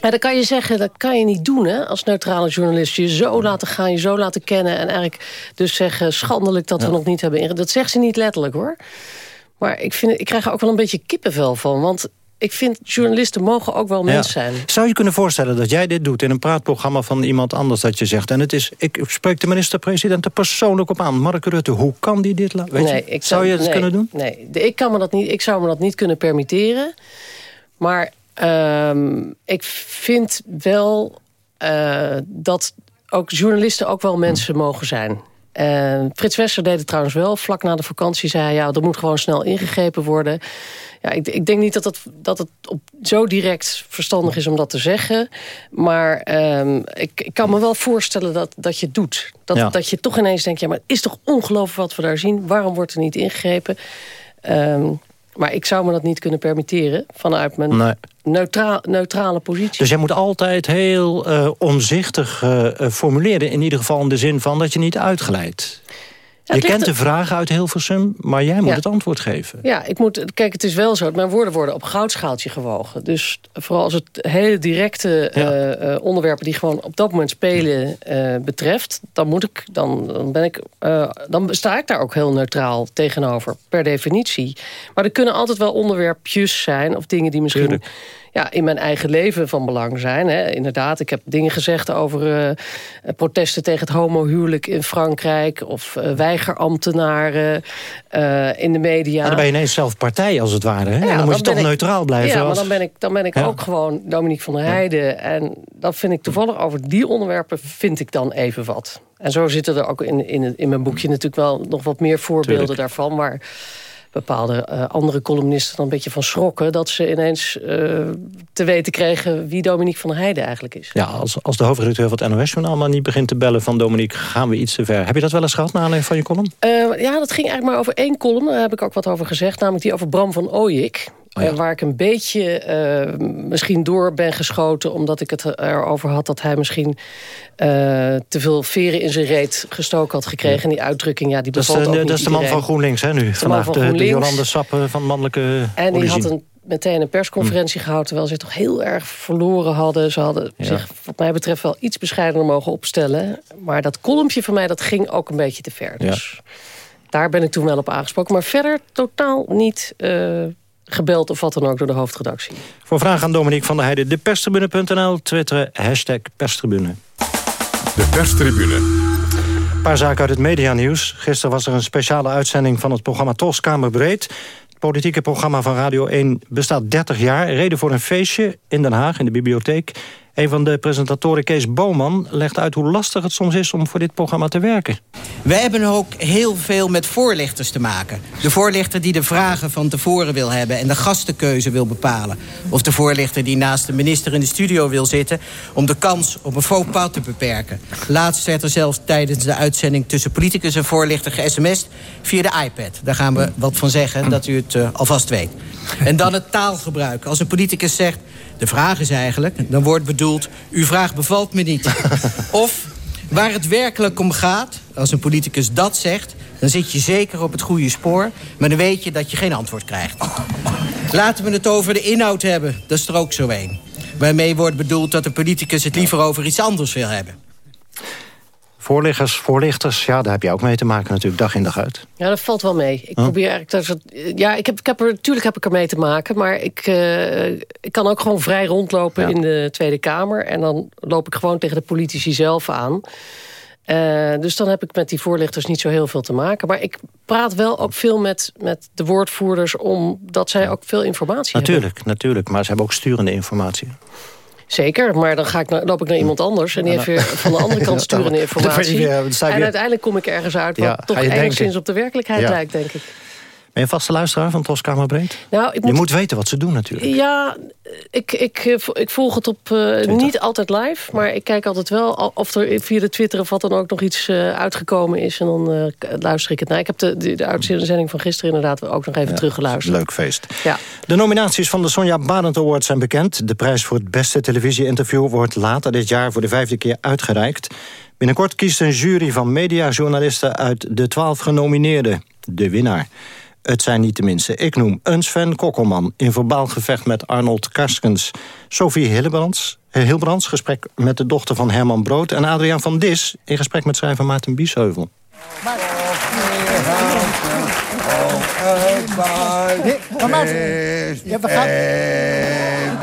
Ja, dan kan je zeggen, dat kan je niet doen hè, als neutrale journalist. Je zo laten gaan, je zo laten kennen. En eigenlijk dus zeggen, schandelijk dat we nog niet hebben. Dat zegt ze niet letterlijk hoor. Maar ik, vind, ik krijg er ook wel een beetje kippenvel van. Want ik vind, journalisten mogen ook wel ja. mens zijn. Zou je kunnen voorstellen dat jij dit doet in een praatprogramma van iemand anders dat je zegt... en het is, ik spreek de minister-president er persoonlijk op aan. Mark Rutte, hoe kan die dit laten? nee, ik zou je het nee, kunnen doen? Nee, ik, kan me dat niet, ik zou me dat niet kunnen permitteren. Maar ehm, ik vind wel eh, dat ook journalisten ook wel mensen mogen zijn. Eh, Frits Wester deed het trouwens wel. Vlak na de vakantie zei hij... ja, er moet gewoon snel ingegrepen worden. Ja, ik, ik denk niet dat het, dat het op, zo direct verstandig is om dat te zeggen. Maar ehm, ik, ik kan me wel voorstellen dat, dat je het doet. Dat, Ja. dat je toch ineens denkt... ja, maar het is toch ongelooflijk wat we daar zien. Waarom wordt er niet ingegrepen? Ehm, maar ik zou me dat niet kunnen permitteren... vanuit mijn Nee. neutrale positie. Dus jij moet altijd heel eh, omzichtig eh, eh, formuleren. In ieder geval in de zin van dat je niet uitglijdt. Ja, je kent de vragen uit Hilversum, maar jij moet Ja. het antwoord geven. Ja, ik moet, kijk, het is wel zo. Mijn woorden worden op goudschaaltje gewogen. Dus vooral als het hele directe eh, eh, onderwerpen... die gewoon op dat moment spelen eh, betreft... dan, moet ik, dan, dan, ben ik, dan sta ik daar ook heel neutraal tegenover. Per definitie. Maar er kunnen altijd wel onderwerpjes zijn... of dingen die misschien... Tuurlijk. Ja, in mijn eigen leven van belang zijn. Hè. Inderdaad, ik heb dingen gezegd over eh, protesten tegen het homohuwelijk in Frankrijk... of eh, weigerambtenaren eh, in de media. Ja, dan ben je ineens zelf partij als het ware. Hè? en dan moet je toch ik- neutraal blijven. Ja, maar dan ben ik, dan ben ik Ja. ook gewoon Dominique van der Heijden. En dat vind ik toevallig over die onderwerpen vind ik dan even wat. En zo zitten er ook in, in, in mijn boekje natuurlijk wel nog wat meer voorbeelden Tuurlijk. daarvan. Waar bepaalde eh, andere columnisten dan een beetje van schrokken... dat ze ineens eh, te weten kregen wie Dominique van Heijden eigenlijk is. Ja, als, als de hoofdredacteur van het NOS-journaal maar niet begint te bellen van Dominique, gaan we iets te ver. Heb je dat wel eens gehad naar aanleiding van je column? Eh, ja, dat ging eigenlijk maar over één column. Daar heb ik ook wat over gezegd. Namelijk die over Bram van Ooyik. Eh, waar ik een beetje eh, misschien door ben geschoten... omdat ik het erover had dat hij misschien eh, te veel veren in zijn reet gestoken had gekregen. En die uitdrukking, ja, die Dat is, bevalt de, ook de- dat is de man iedereen. van GroenLinks, hè, nu. Vandaag van de, de. Jolande Sappen van mannelijke En die origine. had een, meteen een persconferentie gehouden... terwijl ze toch heel erg verloren hadden. Ze hadden Ja. zich wat mij betreft wel iets bescheidener mogen opstellen. Maar dat kolompje van mij, dat ging ook een beetje te ver. Dus daar ben ik toen wel op aangesproken. Maar verder totaal niet gebeld of wat dan ook door de hoofdredactie. Voor vragen aan Dominique van der Heijden, deperstribune.nl, twitteren, hashtag perstribune. De perstribune. Een paar zaken uit het medianieuws. Gisteren was er een speciale uitzending van het programma Toskamer Breed. Het politieke programma van Radio 1 bestaat 30 jaar. Reden voor een feestje in Den Haag, in de bibliotheek. Een van de presentatoren, Kees Boman, legt uit hoe lastig het soms is om voor dit programma te werken. Wij hebben ook heel veel met voorlichters te maken. De voorlichter die de vragen van tevoren wil hebben en de gastenkeuze wil bepalen. Of de voorlichter die naast de minister in de studio wil zitten... om de kans op een faux pas te beperken. Laatst werd er zelfs tijdens de uitzending tussen politicus en voorlichter ge-sms'd via de iPad. Daar gaan we wat van zeggen, dat u het uh, alvast weet. En dan het taalgebruik. Als een politicus zegt, de vraag is eigenlijk, dan wordt bedoeld... uw vraag bevalt me niet. of waar het werkelijk om gaat, als een politicus dat zegt... dan zit je zeker op het goede spoor, maar dan weet je dat je geen antwoord krijgt. Laten we het over de inhoud hebben, dat is er ook zo een. Waarmee wordt bedoeld dat de politicus het liever over iets anders wil hebben. Voorliggers, voorlichters, ja, daar heb je ook mee te maken natuurlijk, dag in dag uit. Ja, dat valt wel mee. Ik probeer eigenlijk... Dat, ja, ik heb, ik heb er, natuurlijk heb ik er mee te maken, maar ik, uh, ik kan ook gewoon vrij rondlopen ja. in de Tweede Kamer. En dan loop ik gewoon tegen de politici zelf aan. Uh, dus dan heb ik met die voorlichters niet zo heel veel te maken. Maar ik praat wel ook veel met, met de woordvoerders... omdat zij ook veel informatie natuurlijk, hebben. Natuurlijk, maar ze hebben ook sturende informatie. Zeker, maar dan ga ik naar, loop ik naar iemand anders... en die heeft weer van de andere kant sturende informatie. En uiteindelijk kom ik ergens uit... wat ja, toch enigszins op de werkelijkheid ja. lijkt, denk ik. Ben je vaste luisteraar van Toskamer Breed? Nou, ik moet... Je moet weten wat ze doen natuurlijk. Ja, ik, ik, ik volg het op uh, niet altijd live. Maar ik kijk altijd wel of er via de Twitter of wat dan ook nog iets uh, uitgekomen is. En dan uh, luister ik het naar. Ik heb de, de, de uitzending van gisteren inderdaad ook nog even ja, teruggeluisterd. Leuk feest. Ja. De nominaties van de Sonja Barend Award zijn bekend. De prijs voor het beste televisie-interview wordt later dit jaar voor de vijfde keer uitgereikt. Binnenkort kiest een jury van mediajournalisten uit de twaalf genomineerden. De winnaar. Het zijn niet de. Ik noem een Sven Kokkelman in verbaal gevecht met Arnold Karskens. Sophie Hillebrands, eh, Hilbrands, gesprek met de dochter van Herman Brood... en Adriaan van Dis in gesprek met schrijver Maarten Biesheuvel. Gaan...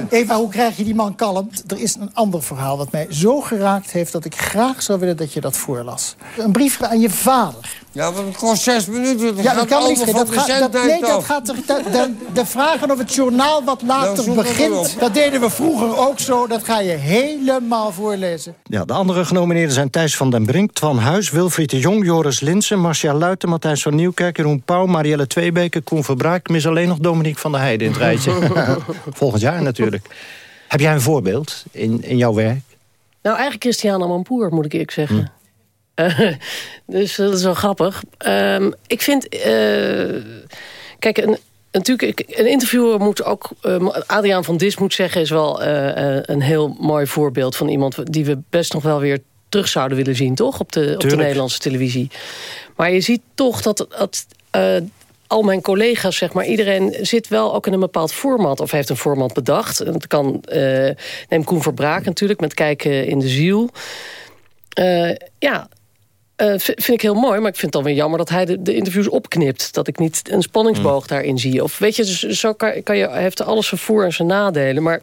Eva, hoe krijg je die man kalm? Er is een ander verhaal dat mij zo geraakt heeft... dat ik graag zou willen dat je dat voorlas. Een brief aan je vader. Ja, maar het kost zes minuten. Dat ja, dat kan niet. Dat gaat, dat, nee, dat gaat er, de, vragen of het journaal wat later begint... dat deden we vroeger ook zo. Dat ga je helemaal voorlezen. Ja, de andere genomineerden zijn Thijs van den Brink... Twan Huis, Wilfried de Jong, Joris Linsen... Marcia Luiten, Matthijs van Nieuwkerk, Jeroen Pauw... Marielle Tweebeke, Koen Verbraak... mis alleen nog Dominique van der Heijden in het rijtje. Volgend jaar natuurlijk. Heb jij een voorbeeld in, in jouw werk? Nou, eigenlijk Christiane Mampoer, moet ik eerlijk zeggen. Hm. Uh, dus dat is wel grappig. Um, ik vind... Uh, kijk, een, natuurlijk, een interviewer moet ook... Uh, Adriaan van Dis moet zeggen... is wel een heel mooi voorbeeld van iemand... die we best nog wel weer terug zouden willen zien, toch? Op de, op de Nederlandse televisie. Maar je ziet toch dat... dat al mijn collega's, zeg maar, iedereen zit wel ook in een bepaald format... of heeft een format bedacht. Het kan, neem Koen Verbraak natuurlijk, met Kijken in de Ziel... ja, uh, vind ik heel mooi, maar ik vind het dan weer jammer... dat hij de, de interviews opknipt. Dat ik niet een spanningsboog mm. daarin zie. Of weet je, dus, zo kan, kan je, heeft alles zijn voor- en zijn nadelen. Maar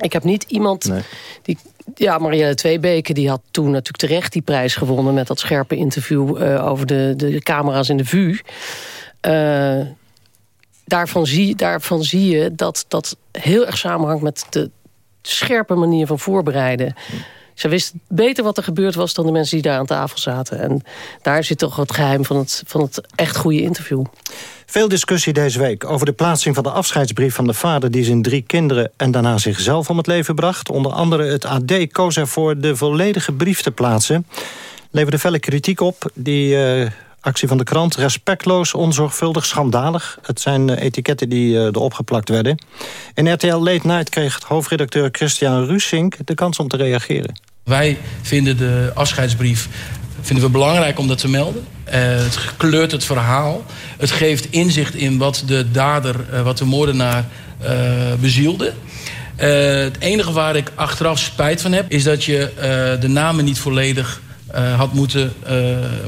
ik heb niet iemand nee. die... Ja, Marielle Tweebeke die had toen natuurlijk terecht die prijs gewonnen... met dat scherpe interview uh, over de, de camera's in de VU. Uh, daarvan, zie, daarvan zie je dat dat heel erg samenhangt met de scherpe manier van voorbereiden... Mm. Ze wist beter wat er gebeurd was dan de mensen die daar aan tafel zaten. En daar zit toch het geheim van het, van het echt goede interview. Veel discussie deze week over de plaatsing van de afscheidsbrief van de vader... die zijn drie kinderen en daarna zichzelf om het leven bracht. Onder andere het AD koos ervoor de volledige brief te plaatsen. Leverde felle kritiek op. Die uh, actie van de krant respectloos, onzorgvuldig, schandalig. Het zijn uh, etiketten die uh, erop geplakt werden. In RTL Late Night kreeg hoofdredacteur Christian Rusink de kans om te reageren. Wij vinden de afscheidsbrief vinden we belangrijk om dat te melden. Uh, het kleurt het verhaal. Het geeft inzicht in wat de dader, wat de moordenaar uh, bezielde. het enige waar ik achteraf spijt van heb... is dat je de namen niet volledig had moeten,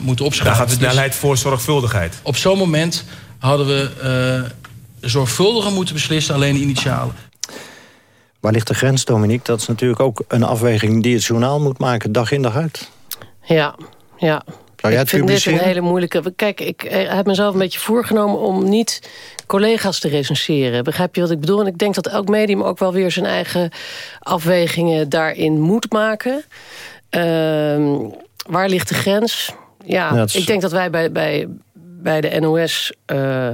moeten opschrijven. Daar gaat snelheid dus voor zorgvuldigheid. Op zo'n moment hadden we zorgvuldiger moeten beslissen... alleen de initialen. Waar ligt de grens, Dominique? Dat is natuurlijk ook een afweging die het journaal moet maken, dag in dag uit. Ja, ja. Zou jij ik het vind dit een hele moeilijke... Kijk, ik eh, heb mezelf een beetje voorgenomen om niet collega's te recenseren. Begrijp je wat ik bedoel? En ik denk dat elk medium ook wel weer zijn eigen afwegingen daarin moet maken. Ehm, waar ligt de grens? Ja, Ja, het is- ik denk dat wij bij, bij, bij de NOS... eh,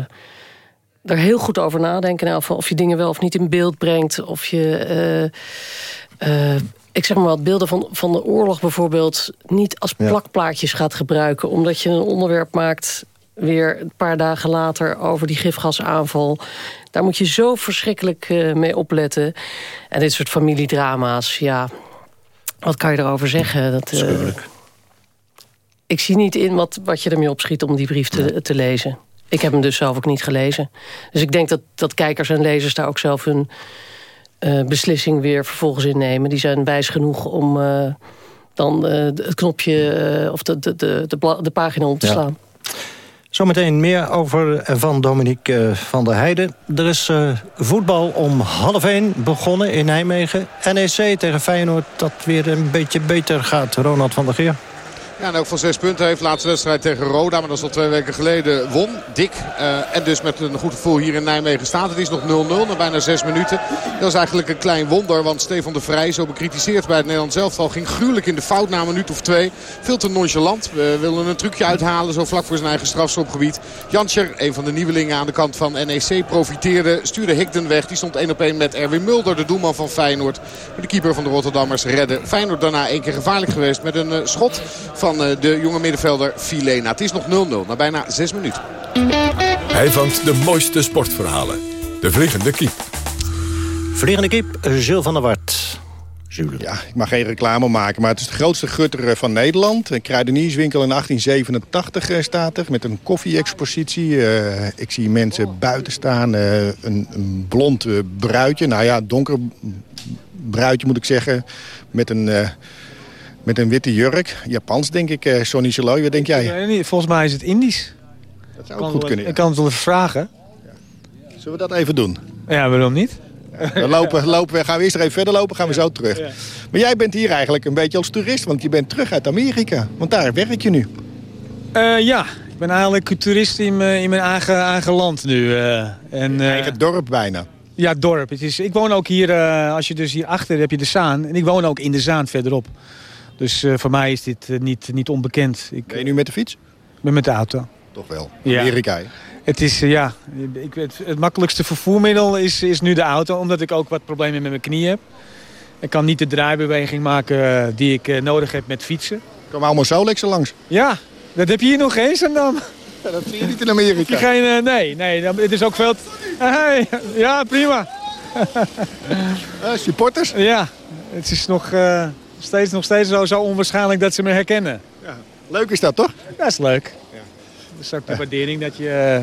er heel goed over nadenken. Nou, of je dingen wel of niet in beeld brengt. Of je... eh, eh, ik zeg maar wat, beelden van, van de oorlog bijvoorbeeld... niet als plakplaatjes gaat gebruiken. Omdat je een onderwerp maakt weer een paar dagen later... over die gifgasaanval. Daar moet je zo verschrikkelijk mee opletten. En dit soort familiedrama's, ja... Wat kan je erover zeggen? Dat, ik zie niet in wat, wat je ermee opschiet om die brief te, te lezen. Ik heb hem dus zelf ook niet gelezen. Dus ik denk dat, dat kijkers en lezers daar ook zelf hun eh, beslissing weer vervolgens in nemen. Die zijn wijs genoeg om eh, dan eh, het knopje of de, de, de, de, pagina om te Ja. slaan. Zometeen meer over van Dominique van der Heijden. Er is voetbal om half één begonnen in Nijmegen. NEC tegen Feyenoord dat weer een beetje beter gaat. Ronald van der Geer. Ja, en ook van zes punten heeft. Laatste wedstrijd tegen Roda. Maar dat is al twee weken geleden. Won. Dik. Eh, en dus met een goed gevoel hier in Nijmegen staat. Het is nog 0-0 na bijna zes minuten. Dat is eigenlijk een klein wonder. Want Stefan de Vrij, zo bekritiseerd bij het Nederlands elftal... ging gruwelijk in de fout na een minuut of twee. Veel te nonchalant. We willen een trucje uithalen. Zo vlak voor zijn eigen strafschopgebied. Janscher, een van de nieuwelingen aan de kant van NEC, profiteerde. Stuurde Higden weg. Die stond één op één met Erwin Mulder, de doelman van Feyenoord. Maar de keeper van de Rotterdammers redde. Feyenoord daarna één keer gevaarlijk geweest met een eh, schot van eh, de jonge middenvelder Filena. Het is nog 0-0 na bijna zes minuten. Hij vangt de mooiste sportverhalen. De Vliegende Kiep. Vliegende kip, Jules van der Wart. Jules. Ja, ik mag geen reclame maken, maar het is de grootste gutter eh, van Nederland. Een kruidenierswinkel in 1887 eh, staat er, met een koffie-expositie. Eh, ik zie mensen buiten staan, eh, een, een blond eh, bruidje. Nou ja, donker bruidje moet ik zeggen, met een, eh, met een witte jurk. Japans denk ik, eh Sonny Saloy, wat denk jij? Nee. Volgens mij is het Indisch. Dat zou ook goed kunnen, ja. Ik kan het wel even vragen. Zullen we dat even doen? Ja, waarom niet? Dan lopen, lopen we, gaan we eerst even verder lopen, gaan we zo terug. Maar jij bent hier eigenlijk een beetje als toerist, want je bent terug uit Amerika. Want daar werk je nu. Eh, ja, ik ben eigenlijk toerist in mijn, in mijn eigen, eigen land nu. eh. en, eigen dorp bijna. Ja, dorp. Het is, ik woon ook hier, als je dus hier achter heb je de Zaan. En ik woon ook in de Zaan verderop. Dus eh, voor mij is dit eh, niet, niet onbekend. Ik, ben je nu met de fiets? Ben met de auto. Toch wel. Ja. Amerika. hè? Het is, eh, ja, ik, het, het makkelijkste vervoermiddel is, is nu de auto. Omdat ik ook wat problemen met mijn knie heb. Ik kan niet de draaibeweging maken die ik nodig heb met fietsen. Komen allemaal Solexen langs? Ja, dat heb je hier nog eens en dan... dat zie je niet in Amerika. Geen, nee, nee, het is ook veel... Hey, ja, prima. Supporters? Ja, het is nog, steeds, nog steeds zo, zo onwaarschijnlijk dat ze me herkennen. Leuk is dat, toch? Dat is leuk. Dat is ook de waardering dat je... eh,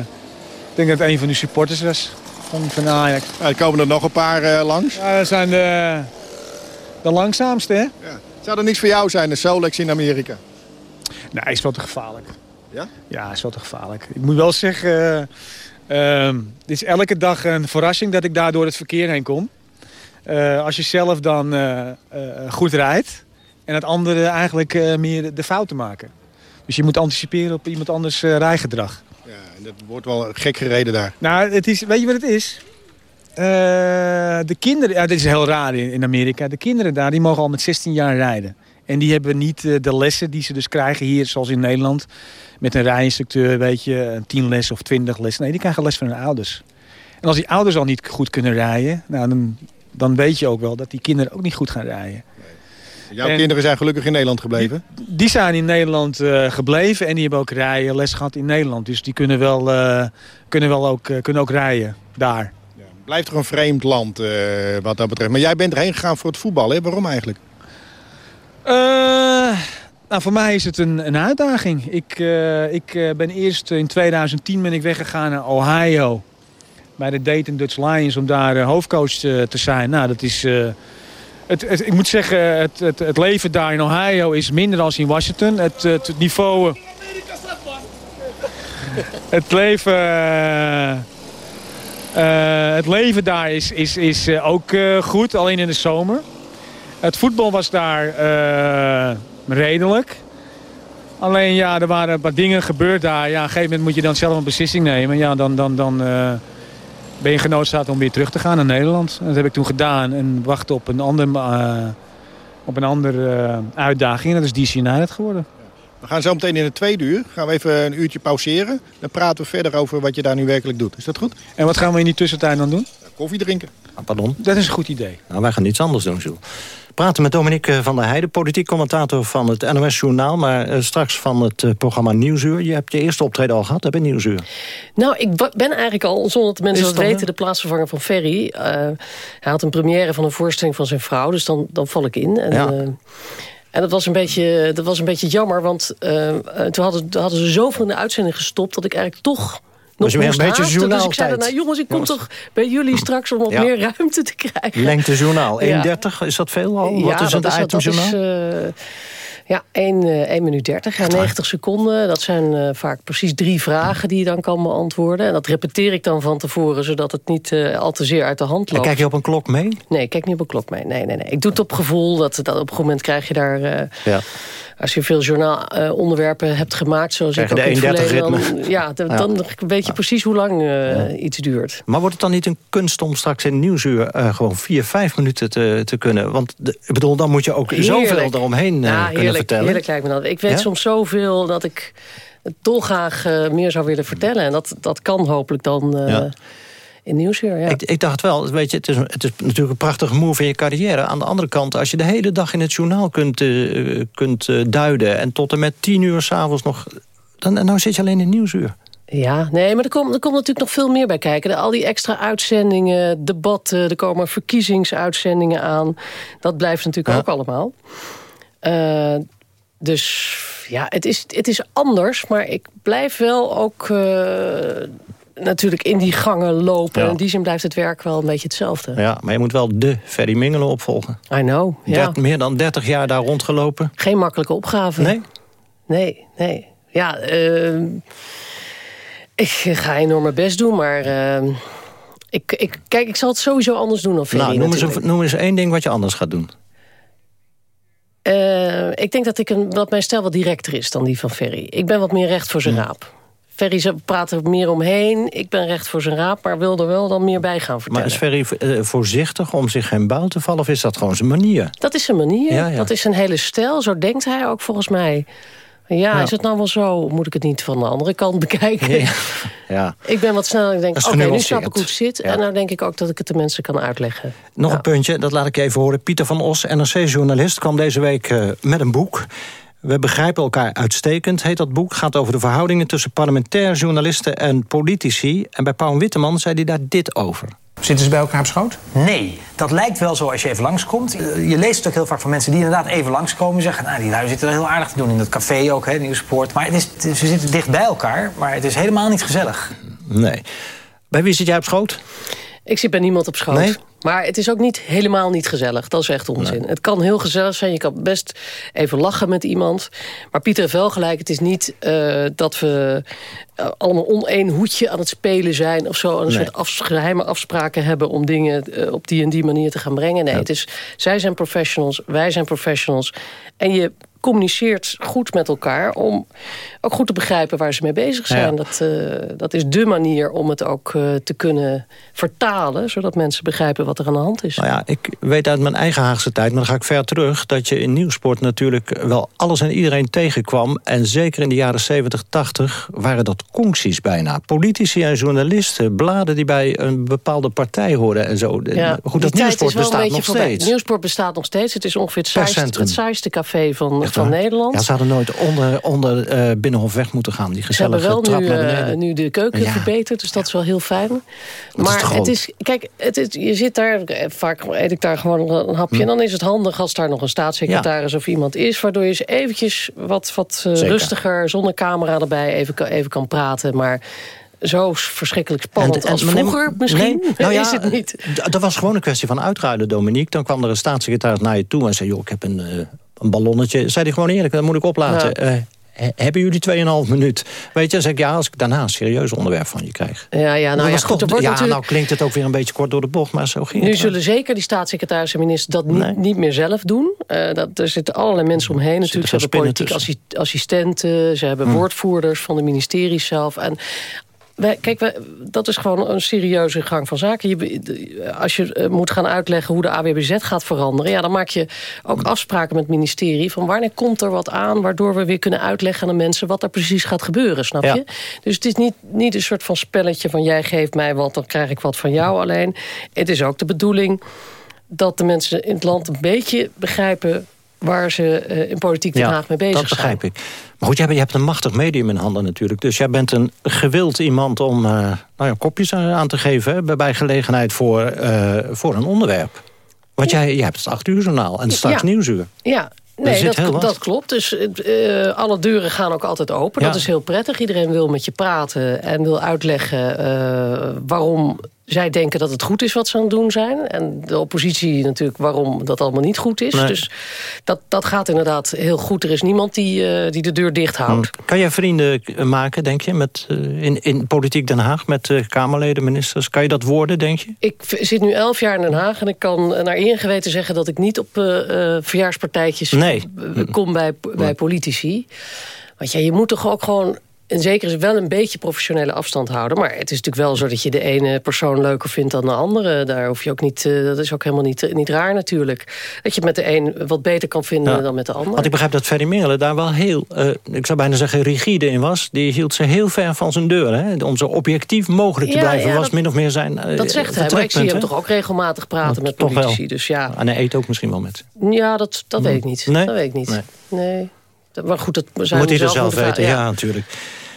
ik denk dat het een van de supporters was van, van Ajax. er komen er nog een paar eh, langs. Ja, dat zijn de, de langzaamste, hè? Zou er niets voor jou zijn, een Solex in Amerika? Nee, is wel te gevaarlijk. Ja? Ja, is wel te gevaarlijk. Ik moet wel zeggen, eh, ehm, het is elke dag een verrassing dat ik daar door het verkeer heen kom. Eh, als je zelf dan eh, eh, goed rijdt en het andere eigenlijk meer de fouten maken. Dus je moet anticiperen op iemand anders rijgedrag. Ja, en dat wordt wel gek gereden daar. Nou, het is, weet je wat het is? De kinderen, ja, dit is heel raar in, in Amerika. De kinderen daar, die mogen al met 16 jaar rijden. En die hebben niet de lessen die ze dus krijgen hier, zoals in Nederland. Met een rijinstructeur, weet je, een 10 les of 20 les. Nee, die krijgen les van hun ouders. En als die ouders al niet goed kunnen rijden, nou, dan, dan weet je ook wel dat die kinderen ook niet goed gaan rijden. Jouw En- kinderen zijn gelukkig in Nederland gebleven. Die zijn in Nederland eh, gebleven en die hebben ook rijden les gehad in Nederland. Dus die kunnen wel, eh, kunnen wel ook, eh, kunnen ook rijden daar. Blijft toch een vreemd land wat dat betreft. Maar jij bent erheen gegaan voor het voetbal, hè? Waarom eigenlijk? Nou, voor mij is het een, een uitdaging. Ik, ik ben eerst in 2010 ben ik weggegaan naar Ohio. Bij de Dayton Dutch Lions om daar eh, hoofdcoach eh, te zijn. Nou, dat is... eh, het, het- ik moet zeggen, het, het, het leven daar in Ohio is minder dan in Washington. Het, het niveau... het leven... eh, het leven daar is, is, is ook goed, alleen in de zomer. Het voetbal was daar redelijk. Alleen ja, er waren wat dingen gebeurd daar. Ja, op een gegeven moment moet je dan zelf een beslissing nemen. Ja, dan, dan, dan ben je genoodzaakt om weer terug te gaan naar Nederland. En dat heb ik toen gedaan en wachten op een ander, eh, op een andere uitdaging. En dat is DC United geworden. We gaan zo meteen in het tweede uur. Gaan we even een uurtje pauzeren. Dan praten we verder over wat je daar nu werkelijk doet. Is dat goed? En wat gaan we in die tussentijd dan doen? Koffie drinken. Ah, pardon? Dat is een goed idee. Nou, wij gaan iets anders doen, Jules. Praten met Dominique van der Heijden, politiek commentator van het NOS Journaal... maar eh, straks van het eh, programma Nieuwsuur. Je hebt je eerste optreden al gehad, hè, bij Nieuwsuur. Nou, ik ben eigenlijk al, zonder dat mensen Is dat weten... de plaatsvervanger van Ferry. Eh, hij had een première van een voorstelling van zijn vrouw. Dus dan, dan val ik in. En, Ja. eh, en dat was een beetje, dat was een beetje jammer. Want eh, eh, toen hadden, hadden ze zoveel in de uitzending gestopt... dat ik eigenlijk toch... Nog je weer een moest beetje. Dus ik zei nou jongens, ik kom toch bij jullie straks om wat Ja. meer ruimte te krijgen. Lengte journaal, Ja. 1,30, is dat veel al? Wat is dat het itemjournaal? Eh, ja, 1, eh 1 minuut 30 en 90 seconden. Dat zijn eh, vaak precies drie vragen die je dan kan beantwoorden. En dat repeteer ik dan van tevoren, zodat het niet eh, al te zeer uit de hand En loopt. kijk je op een klok mee? Nee, ik kijk niet op een klok mee. Nee, nee, nee. Ik doe het op gevoel. Dat, dat op een goed moment krijg je daar... eh, Ja. als je veel journaalonderwerpen hebt gemaakt, zoals ik ook in de het 1,30 verleden... Dan, ja, dan, Ja. weet je precies hoe lang eh, iets duurt. Maar wordt het dan niet een kunst om straks in Nieuwsuur... eh, gewoon vier, vijf minuten te, te kunnen? Want de, ik bedoel, dan moet je ook zoveel Heerlijk. eromheen eh, ja, kunnen vertellen. Heerlijk lijkt me dat. Ik weet Ja? soms zoveel dat ik het dolgraag eh, meer zou willen vertellen. En dat, dat kan hopelijk dan eh, Ja. in Nieuwsuur. Ja. Ik, ik dacht wel, weet je, het is, het is natuurlijk een prachtige move in je carrière. Aan de andere kant, als je de hele dag in het journaal kunt, eh, kunt duiden... en tot en met tien uur s'avonds nog... Dan, nou zit je alleen in Nieuwsuur. Ja, nee, maar er komt, er komt natuurlijk nog veel meer bij kijken. Al die extra uitzendingen, debatten, er komen verkiezingsuitzendingen aan. Dat blijft natuurlijk ook allemaal. Eh, dus ja, het is, het is anders, maar ik blijf wel ook eh, natuurlijk in die gangen lopen. Ja. In die zin blijft het werk wel een beetje hetzelfde. Ja, maar je moet wel de Ferry Mingelen opvolgen. I know, ja. Dert- meer dan 30 jaar daar rondgelopen. Geen makkelijke opgave. Nee? Nee, nee. Ja, eh, ik ga enorm mijn best doen, maar... eh, ik, ik, kijk, ik zal het sowieso anders doen dan Ferry Nou, noem eens, een- noem eens één ding wat je anders gaat doen. Eh, ik denk dat, ik een, dat mijn stijl wat directer is dan die van Ferry. Ik ben wat meer recht voor zijn raap. Ferry ze- praat er meer omheen. Ik ben recht voor zijn raap, maar wil er wel dan meer bij gaan vertellen. Maar is Ferry eh, voorzichtig om zich geen buil te vallen... of is dat gewoon zijn manier? Dat is zijn manier. Ja, ja. Dat is zijn hele stijl. Zo denkt hij ook volgens mij. Ja, Ja. is het nou wel zo? Moet ik het niet van de andere kant bekijken? Ja. Ja. Ik ben wat sneller. Ik denk, oké, is nu snap ik hoe het zit. Ja. En nou denk ik ook dat ik het de mensen kan uitleggen. Nog een puntje, dat laat ik even horen. Pieter van Os, NRC-journalist, kwam deze week eh, met een boek. We begrijpen elkaar uitstekend, heet dat boek. Gaat over de verhoudingen tussen parlementair journalisten en politici. En bij Paul Witteman zei hij daar dit over. Zitten ze bij elkaar op schoot? Nee, dat lijkt wel zo als je even langskomt. Eh, Je leest het ook heel vaak van mensen die inderdaad even langskomen... en zeggen, nou, die lui zitten er heel aardig te doen in dat café ook, hè, Nieuwspoort. Maar het is- ze zitten dicht bij elkaar, maar het is helemaal niet gezellig. Nee. Bij wie zit jij op schoot? Ik zit bij niemand op schoot. Nee? Maar het is ook niet helemaal niet gezellig. Dat is echt onzin. Het kan heel gezellig zijn. Je kan best even lachen met iemand. Maar Pieter heeft wel gelijk. Het is niet eh, dat we eh, allemaal on één hoedje aan het spelen zijn... of zo. En een Nee. soort afs- geheime afspraken hebben... om dingen eh, op die en die manier te gaan brengen. Nee, het is, zij zijn professionals. Wij zijn professionals. En je communiceert goed met elkaar... om ook goed te begrijpen waar ze mee bezig zijn. Ja. Dat, eh, dat is dé manier om het ook eh, te kunnen vertalen... zodat mensen begrijpen wat er aan de hand is. Nou ja, ik weet uit mijn eigen Haagse tijd, maar dan ga ik ver terug... dat je in Nieuwsport natuurlijk wel alles en iedereen tegenkwam. En zeker in de jaren 70, 80 waren dat concties bijna. Politici en journalisten, bladen die bij een bepaalde partij horen en zo. Ja, Goed, die dat Nieuwsport bestaat nog voorbij. steeds. Nieuwsport bestaat nog steeds. Het is ongeveer het saaiste, het saaiste café van, Echt van? Nederland. Ja, ze hadden nooit onder, onder eh, Binnenhof weg moeten gaan. Die Ze hebben gezellige wel nu, eh, nu de keuken Ja. verbeterd, dus dat is wel heel fijn. maar het is, kijk, het is, je zit daar, eh, vaak eet ik daar gewoon een hapje. Hm. En dan is het handig als daar nog een staatssecretaris of iemand is... waardoor je eens eventjes wat, wat rustiger, zonder camera erbij, even, kan- even kan praten. Maar zo verschrikkelijk spannend En- en- als vroeger misschien nee, nou ja, is het niet. Dat was gewoon een kwestie van uitruilen, Dominique. Dan kwam er een staatssecretaris naar je toe en zei... joh, ik heb een, een ballonnetje. Zei hij gewoon eerlijk, dat moet ik oplaten. Ja. Eh, he- hebben jullie 2,5 minuut? Weet je, dan zeg ik, ja, als ik daarna een serieus onderwerp van je krijg. Ja, ja, nou ja, goed, toch- ja, natuurlijk... nou klinkt het ook weer een beetje kort door de bocht, maar zo ging Nu het. wel. zullen zeker die staatssecretaris en minister dat niet, niet meer zelf doen. Eh, dat, er zitten allerlei mensen omheen natuurlijk. Ze hebben politiek assi- assistenten, ze hebben woordvoerders van de ministeries zelf. En wij, kijk, wij, dat is gewoon een serieuze gang van zaken. Je, als je eh, moet gaan uitleggen hoe de AWBZ gaat veranderen... Ja, dan maak je ook afspraken met het ministerie... van wanneer komt er wat aan... waardoor we weer kunnen uitleggen aan de mensen... wat er precies gaat gebeuren, snap Ja. je? Dus het is niet, niet een soort van spelletje van... jij geeft mij wat, dan krijg ik wat van jou alleen. Het is ook de bedoeling dat de mensen in het land een beetje begrijpen... waar ze eh, in politiek Den Haag mee bezig dat zijn. begrijp ik. Maar goed, jij, je hebt een machtig medium in handen natuurlijk. Dus jij bent een gewild iemand om eh, nou ja, kopjes aan aan te geven... hè, bij- gelegenheid voor, eh, voor een onderwerp. Want jij, jij hebt het acht uur journaal en straks Ja. nieuwsuur. Ja, nee, dat, dat klopt. Dus eh, alle deuren gaan ook altijd open. Ja. Dat is heel prettig. Iedereen wil met je praten en wil uitleggen eh, waarom zij denken dat het goed is wat ze aan het doen zijn. En de oppositie natuurlijk waarom dat allemaal niet goed is. Nee. Dus dat, dat gaat inderdaad heel goed. Er is niemand die, eh, die de deur dicht houdt. Kan jij vrienden maken, denk je, met, eh, in, in politiek Den Haag... met eh, Kamerleden, ministers? Kan je dat worden, denk je? Ik zit nu elf jaar in Den Haag en ik kan naar eer en geweten zeggen... dat ik niet op verjaarspartijtjes Nee. kom bij, bij politici. Want ja, je moet toch ook gewoon in zekere zin wel een beetje professionele afstand houden. Maar het is natuurlijk wel zo dat je de ene persoon leuker vindt dan de andere. Daar hoef je ook niet, eh, dat is ook helemaal niet, niet raar natuurlijk. Dat je het met de een wat beter kan vinden Ja. dan met de ander. Want ik begrijp dat Ferry Meerle daar wel heel, eh, ik zou bijna zeggen, rigide in was. Die hield ze heel ver van zijn deur. Hè? Om zo objectief mogelijk te Ja, blijven ja, was dat- min of meer zijn eh, dat zegt hij, maar ik zie hem toch ook regelmatig praten met politici. Dus ja, En hij eet ook misschien wel met. ja dat, dat weet ik niet. Nee? Dat weet ik niet. Nee. Maar goed, dat zou Moet hij er zelf weten, ja, natuurlijk.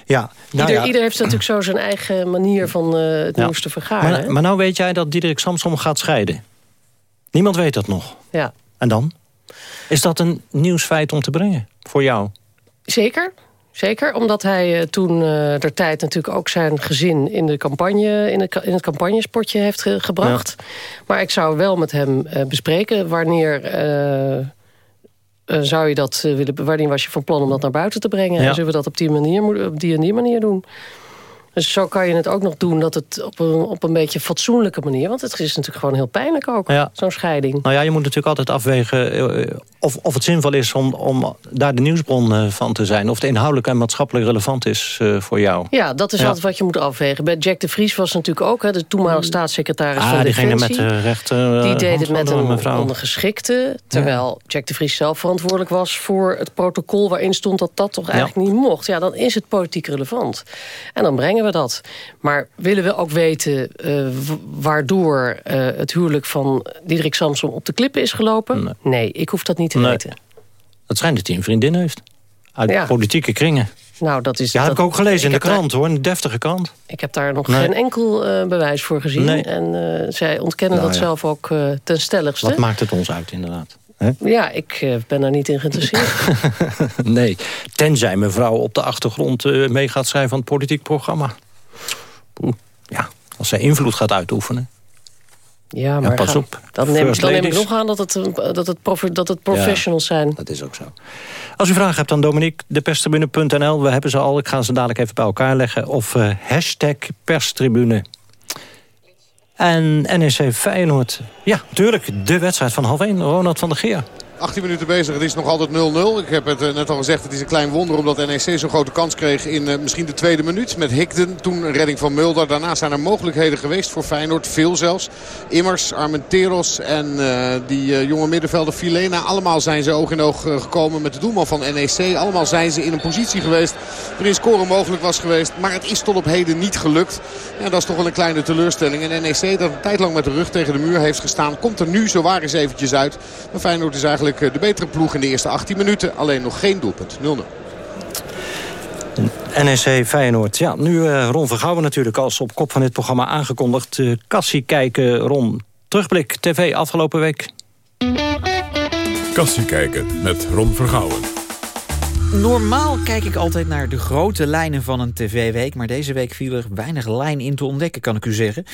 Ja, nou ieder, ja. ieder heeft natuurlijk zo zijn eigen manier van eh, het Ja. nieuws te vergaren. Maar, maar nou weet jij dat Diederik Samsom gaat scheiden. Niemand weet dat nog. Ja. En dan? Is dat een nieuwsfeit om te brengen voor jou? Zeker. Zeker, omdat hij eh, toen der tijd natuurlijk ook zijn gezin in, de campagne, in, het, in het campagnespotje heeft ge- gebracht. Maar ik zou wel met hem bespreken wanneer eh, zou je dat eh, willen, wanneer was je van plan om dat naar buiten te brengen? Ja. En zullen we dat op die, manier, op die en die manier doen? Dus zo kan je het ook nog doen dat het op een, op een beetje fatsoenlijke manier... want het is natuurlijk gewoon heel pijnlijk ook, Ja. zo'n scheiding. Nou ja, je moet natuurlijk altijd afwegen eh, of, of het zinvol is om, om daar de nieuwsbron eh, van te zijn. Of het inhoudelijk en maatschappelijk relevant is eh, voor jou. Ja, dat is Ja. altijd wat je moet afwegen. Bij Jack de Vries was natuurlijk ook hè, de toenmalige staatssecretaris Ah, van die ging er Defensie. met de rechter, die deed het met een mevrouw. ondergeschikte. Terwijl Jack de Vries zelf verantwoordelijk was voor het protocol... waarin stond dat dat toch eigenlijk niet mocht. Ja, dan is het politiek relevant. En dan brengen we dat. Maar willen we ook weten eh, waardoor eh, het huwelijk van Diederik Samson op de klippen is gelopen? Nee, ik hoef dat niet te Nee. weten. Het schijnt dat hij een vriendin heeft. Uit Ja. politieke kringen. Nou, dat is, Ja, heb ik ook gelezen in de daar- krant, hoor. Een deftige krant. Ik heb daar nog Nee. geen enkel eh, bewijs voor gezien. Nee. En zij ontkennen Nou dat ja. zelf ook ten stelligste. Wat maakt het ons uit, inderdaad? Hè? Ja, ik eh, ben daar niet in geïnteresseerd. nee, tenzij mevrouw op de achtergrond eh, mee gaat schrijven van het politiek programma. Oeh, ja, als zij invloed gaat uitoefenen. Ja, maar pas ga- op. Dan, neem, First dan neem ik nog aan dat het, dat het, prof, dat het professionals zijn. Dat is ook zo. Als u vragen hebt aan Dominique, deperstribune.nl. We hebben ze al, ik ga ze dadelijk even bij elkaar leggen. Of eh, hashtag perstribune. En NEC Feyenoord. Ja, natuurlijk, de wedstrijd van half 1. Ronald van der Geer. 18 minuten bezig. Het is nog altijd 0-0. Ik heb het eh, net al gezegd. Het is een klein wonder omdat NEC zo'n grote kans kreeg in eh, misschien de tweede minuut. Met Higden. Toen een redding van Mulder. Daarna zijn er mogelijkheden geweest voor Feyenoord. Veel zelfs. Immers, Armenteros en eh, die jonge middenvelder Filena. Allemaal zijn ze oog in oog gekomen met de doelman van NEC. Allemaal zijn ze in een positie geweest waarin scoren mogelijk was geweest. Maar het is tot op heden niet gelukt. Ja, dat is toch wel een kleine teleurstelling. En NEC dat een tijd lang met de rug tegen de muur heeft gestaan. Komt er nu zowaar eens eventjes uit. Maar Feyenoord is eigenlijk eh, de betere ploeg in de eerste 18 minuten. Alleen nog geen doelpunt. 0-0. NEC Feyenoord. Ja, nu eh, Ron Vergouwen natuurlijk als op kop van dit programma aangekondigd. Uh, Kassie kijken, Ron. Terugblik TV afgelopen week. Kassie kijken met Ron Vergouwen. Normaal kijk ik altijd naar de grote lijnen van een tv-week... maar deze week viel er weinig lijn in te ontdekken, kan ik u zeggen.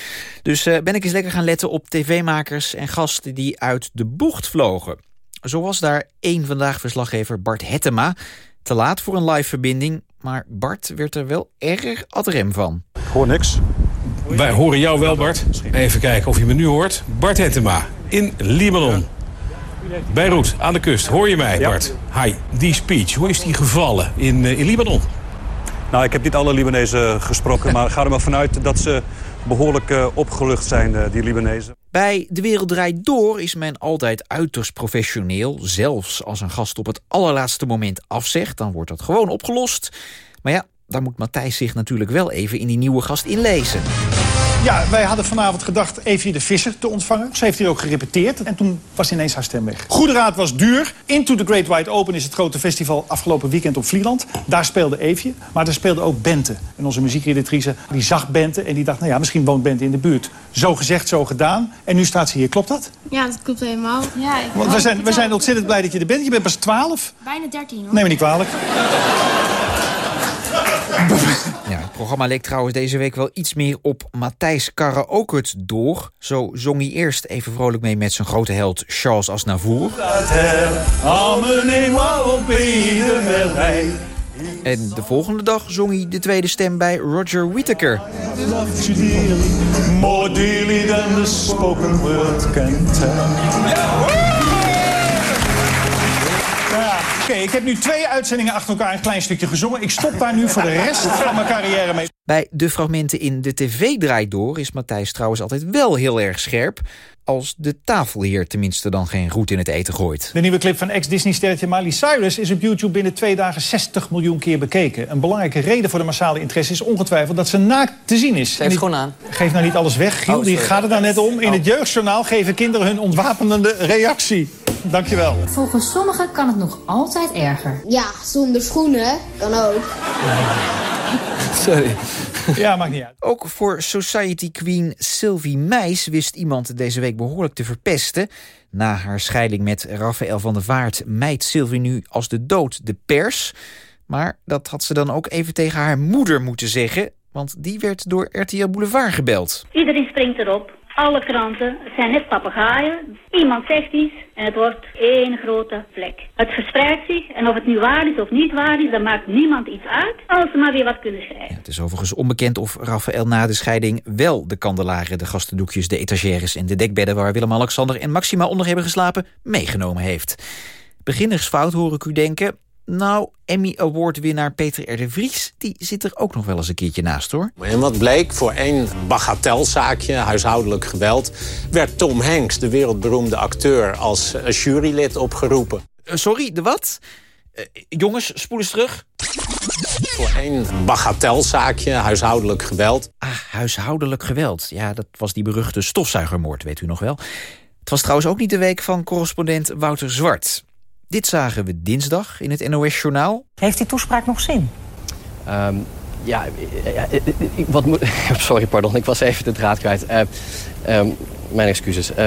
Dus eh, ben ik eens lekker gaan letten op tv-makers en gasten die uit de bocht vlogen. Zo was daar één vandaag verslaggever Bart Hettema... Te laat voor een live verbinding, maar Bart werd er wel erg ad rem van. Ik hoor niks. Wij horen jou wel, Bart. Even kijken of je me nu hoort. Bart Hettema in Libanon. Beirut, aan de kust. Hoor je mij, Bart? Hi, die speech, hoe is die gevallen in, eh, in Libanon? Nou, ik heb niet alle Libanezen gesproken, maar ga er maar vanuit dat ze behoorlijk uh, opgelucht zijn, uh, die Libanezen. Bij De Wereld Draait Door is men altijd uiterst professioneel. Zelfs als een gast op het allerlaatste moment afzegt, dan wordt dat gewoon opgelost. Maar ja, daar moet Matthijs zich natuurlijk wel even in die nieuwe gast inlezen. Ja, wij hadden vanavond gedacht Evie de Visser te ontvangen. Ze heeft hier ook gerepeteerd en toen was ineens haar stem weg. Goede Raad was duur. Into the Great Wide Open is het grote festival afgelopen weekend op Vlieland. Daar speelde Evie, maar daar speelde ook Bente. En onze muziekredactrice die zag Bente en die dacht... nou ja, misschien woont Bente in de buurt. Zo gezegd, zo gedaan. En nu staat ze hier. Klopt dat? Ja, dat klopt helemaal. Ja, ik Want we zijn, we zijn ontzettend blij dat je er bent. Je bent pas 12. Bijna 13 hoor. Neem me niet kwalijk. Programma leek trouwens deze week wel iets meer op Matthijs Karaokert door. Zo zong hij eerst even vrolijk mee met zijn grote held Charles Aznavour. En de volgende dag zong hij de tweede stem bij Roger Whittaker. More dearly than the spoken word can tell. Okay, ik heb nu twee uitzendingen achter elkaar een klein stukje gezongen. Ik stop daar nu voor de rest van mijn carrière mee. Bij de fragmenten in de tv draait door is Matthijs trouwens altijd wel heel erg scherp. Als de tafelheer tenminste dan geen roet in het eten gooit. De nieuwe clip van ex-Disney-sterretje Miley Cyrus is op YouTube binnen twee dagen 60 miljoen keer bekeken. Een belangrijke reden voor de massale interesse is ongetwijfeld dat ze naakt te zien is. Ze heeft gewoon aan. Geef nou niet alles weg, Giel. Oh, die gaat het daar net om. In het jeugdjournaal geven kinderen hun ontwapenende reactie. Dankjewel. Volgens sommigen kan het nog altijd erger. Ja, zonder schoenen kan ook. Sorry. Ja, maakt niet uit. Ook voor Society Queen Sylvie Meis wist iemand deze week behoorlijk te verpesten. Na haar scheiding met Raphaël van der Vaart mijt Sylvie nu als de dood de pers. Maar dat had ze dan ook even tegen haar moeder moeten zeggen... want die werd door RTL Boulevard gebeld. Iedereen springt erop. Alle kranten zijn net papegaaien. Iemand zegt iets en het wordt één grote vlek. Het verspreidt zich en of het nu waar is of niet waar is, dan maakt niemand iets uit. Als ze maar weer wat kunnen schrijven. Het is overigens onbekend of Raphaël na de scheiding wel de kandelaren, de gastendoekjes, de etagères en de dekbedden waar Willem-Alexander en Maxima onder hebben geslapen, meegenomen heeft. Beginnersfout hoor ik u denken. Nou, Emmy Award-winnaar Peter R. de Vries... die zit er ook nog wel eens een keertje naast, hoor. En wat bleek, voor één bagatelzaakje, huishoudelijk geweld... werd Tom Hanks, de wereldberoemde acteur, als jurylid opgeroepen. Uh, sorry, de wat? Uh, jongens, spoel eens terug. Voor één bagatelzaakje, huishoudelijk geweld. Ah, huishoudelijk geweld. Ja, dat was die beruchte stofzuigermoord, weet u nog wel. Het was trouwens ook niet de week van correspondent Wouter Zwart... Dit zagen we dinsdag in het NOS-journaal. Heeft die toespraak nog zin? Um, ja, wat moet... Sorry, pardon, ik was even de draad kwijt. Uh, um, mijn excuses. Uh,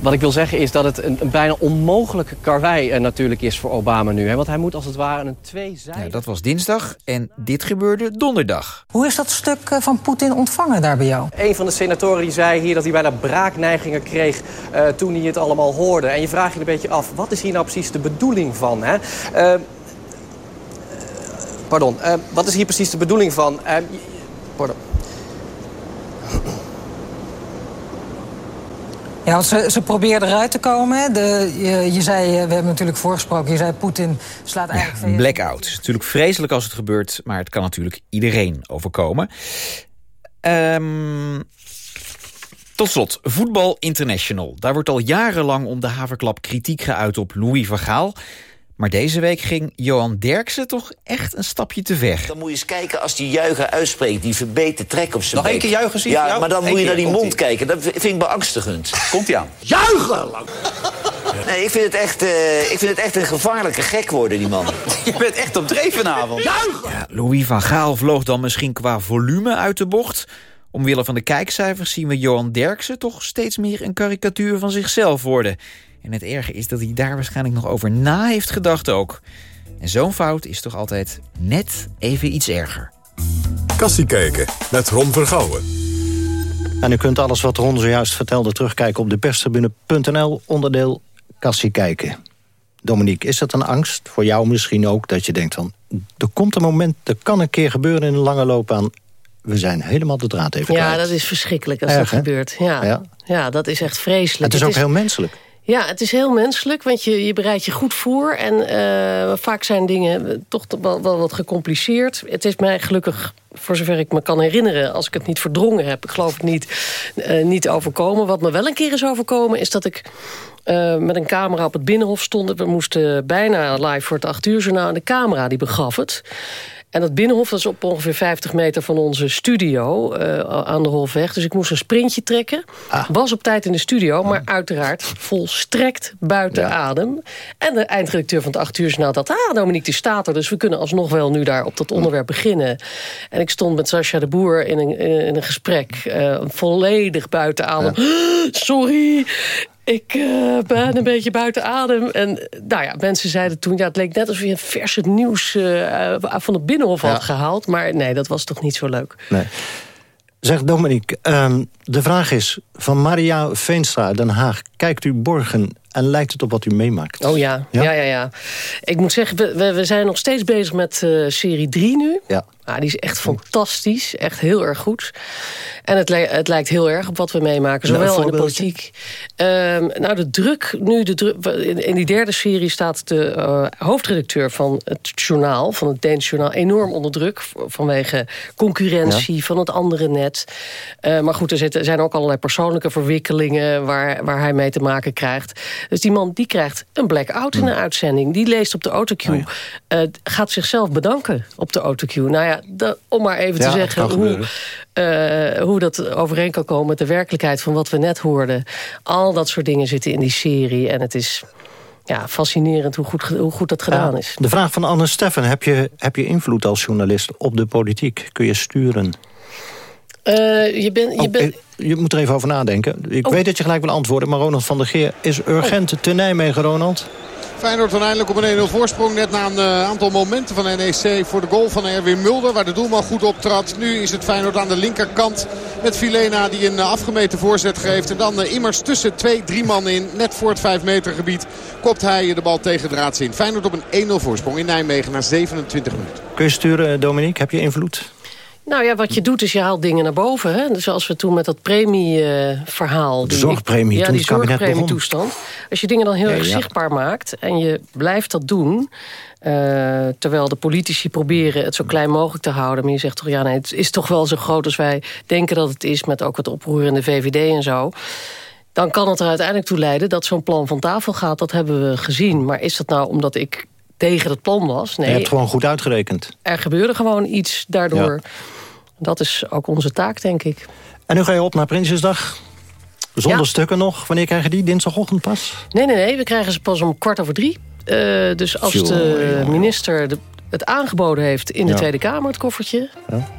wat ik wil zeggen is dat het een, een bijna onmogelijke karwei uh, natuurlijk is voor Obama nu. Hè? Want hij moet als het ware een tweezijdig... Ja, dat was dinsdag en dit gebeurde donderdag. Hoe is dat stuk van Poetin ontvangen daar bij jou? Een van de senatoren die zei hier dat hij bijna braakneigingen kreeg uh, toen hij het allemaal hoorde. En je vraagt je een beetje af, wat is hier nou precies de bedoeling van? Hè? Uh, pardon, wat is hier precies de bedoeling van? pardon. Ja, want ze, ze probeerden eruit te komen. De, je, je, zei, we hebben natuurlijk voorgesproken, je zei Poetin slaat eigenlijk... Ja, blackout. Het is natuurlijk vreselijk als het gebeurt, maar het kan natuurlijk iedereen overkomen. Um, tot slot, Voetbal International. Daar wordt al jarenlang om de haverklap kritiek geuit op Louis van Gaal. Maar deze week ging Johan Derksen toch echt een stapje te ver. Dan moet je eens kijken als die juichen uitspreekt, die verbeten trek op zijn Nog één keer juichen, zie Ja, jou? maar dan Eén moet je naar die mond kijken. Dat vind ik beangstigend. Komt-ie aan. Juichen! Nee, ik vind, het echt, eh, ik vind het echt een gevaarlijke gek worden, die man. Je bent echt op dreef vanavond. Juichen! Ja, Louis van Gaal vloog dan misschien qua volume uit de bocht. Omwille van de kijkcijfers zien we Johan Derksen toch steeds meer een karikatuur van zichzelf worden. En het erge is dat hij daar waarschijnlijk nog over na heeft gedacht ook. En zo'n fout is toch altijd net even iets erger. Kassie kijken met Ron Vergouwen. En u kunt alles wat Ron zojuist vertelde terugkijken op de perstribune.nl onderdeel Kassie kijken. Dominique, is dat een angst voor jou misschien ook... dat je denkt van, er komt een moment, er kan een keer gebeuren in een lange loopbaan... we zijn helemaal de draad even Ja, kwijt. dat is verschrikkelijk als Erg, dat gebeurt. Ja. Ja. Ja. dat is echt vreselijk. Het is ook heel menselijk. Ja, het is heel menselijk, want je, je bereidt je goed voor. En eh, vaak zijn dingen toch wel, wat gecompliceerd. Het is mij gelukkig, voor zover ik me kan herinneren... als ik het niet verdrongen heb, ik geloof het niet, eh, niet overkomen. Wat me wel een keer is overkomen, is dat ik... eh, met een camera op het Binnenhof stond. We moesten bijna live voor het acht uur journaal. En de camera die begaf het. En dat Binnenhof dat is op ongeveer 50 meter van onze studio eh, aan de Holweg. Dus ik moest een sprintje trekken. Was op tijd in de studio, maar uiteraard volstrekt buiten adem. En de eindredacteur van het 8 uur journaal dacht... ah, Dominique die staat er, dus we kunnen alsnog wel nu daar op dat onderwerp beginnen. En ik stond met Sascha de Boer in een, in een gesprek, eh, volledig buiten adem. Sorry, ik eh, ben een beetje buiten adem. En nou ja, mensen zeiden toen... Ja, het leek net alsof je een verse nieuws eh, van het Binnenhof had gehaald. Maar nee, dat was toch niet zo leuk. Nee. Zeg Dominique, ehm, de vraag is van Maria Veenstra Den Haag. Kijkt u borgen en lijkt het op wat u meemaakt? Oh ja, ja, ja. ja, Ik moet zeggen, we, we, we zijn nog steeds bezig met eh, serie 3 nu. Ja. Ah, die is echt fantastisch, echt heel erg goed. En het, li- het lijkt heel erg op wat we meemaken, Nou, zowel in de politiek. Ehm, nou, de druk, nu de druk, in, in die derde serie staat de eh, hoofdredacteur van het journaal, van het Deens journaal, enorm onder druk vanwege concurrentie van het andere net. Eh, maar goed, er zijn ook allerlei persoonlijke verwikkelingen waar, waar hij mee te maken krijgt. Dus die man die krijgt een blackout in de uitzending. Die leest op de autocue, eh, gaat zichzelf bedanken op de autocue. Nou ja, dat, om maar even Ja, te zeggen hoe, eh, hoe dat overeen kan komen met de werkelijkheid van wat we net hoorden. Al dat soort dingen zitten in die serie. En het is ja, fascinerend hoe goed, hoe goed dat gedaan Ja, is. De vraag van Anne Steffen, heb je, heb je invloed als journalist op de politiek? Kun je sturen? Eh, je. Je Oh, eh, je moet er even over nadenken. Ik Oh. weet dat je gelijk wil antwoorden, maar Ronald van der Geer is urgent te Nijmegen, Ronald. Feyenoord uiteindelijk op een 1-0 voorsprong. Net na een eh, aantal momenten van NEC voor de goal van Erwin Mulder. Waar de doelman goed optrad. Nu is het Feyenoord aan de linkerkant. Met Filena die een eh, afgemeten voorzet geeft. En dan eh, immers tussen twee, drie man in. Net voor het 5 meter gebied kopt hij de bal tegen draads in. Feyenoord op een 1-0 voorsprong in Nijmegen na 27 minuten. Kun je sturen, Dominique? Heb je invloed? Nou ja, wat je doet is je haalt dingen naar boven. Hè? Dus zoals we toen met dat premieverhaal... De zorgpremie, ja, toen die zorgpremietoestand. Als je dingen dan heel Ja, erg ja. zichtbaar maakt... en je blijft dat doen... eh, terwijl de politici proberen het zo klein mogelijk te houden... maar je zegt toch, ja, nee, het is toch wel zo groot als wij denken dat het is... met ook het oproer in de VVD en zo... dan kan het er uiteindelijk toe leiden dat zo'n plan van tafel gaat. Dat hebben we gezien. Maar is dat nou omdat ik tegen het plan was? Je Nee, hebt gewoon goed uitgerekend. er gebeurde gewoon iets daardoor. Dat is ook onze taak, denk ik. En nu ga je op naar Prinsjesdag. Zonder Ja. stukken nog. Wanneer krijg je die? Dinsdagochtend pas? Nee, nee, nee, we krijgen ze pas om kwart over drie. Eh, dus als de minister de, het aangeboden heeft in de Ja. Tweede Kamer, het koffertje...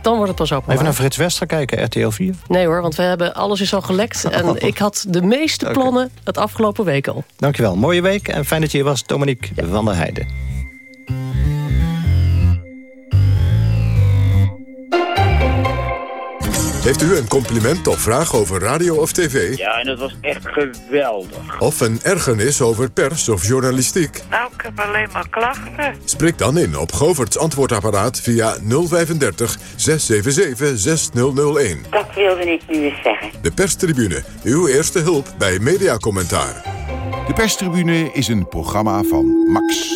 dan wordt het pas openbaar. Even naar Frits Wester kijken, RTL 4. Nee hoor, want we hebben, alles is al gelekt. En ik had de meeste plannen het afgelopen week al. Dankjewel. Mooie week en fijn dat je hier was, Dominique van der Heijden. Heeft u een compliment of vraag over radio of tv? Ja, en dat was echt geweldig. Of een ergernis over pers of journalistiek? Nou, ik heb alleen maar klachten. Spreek dan in op Govert's antwoordapparaat via 035 677 6001. Dat wilde ik nu eens zeggen. De perstribune, uw eerste hulp bij mediacommentaar. De perstribune is een programma van Max.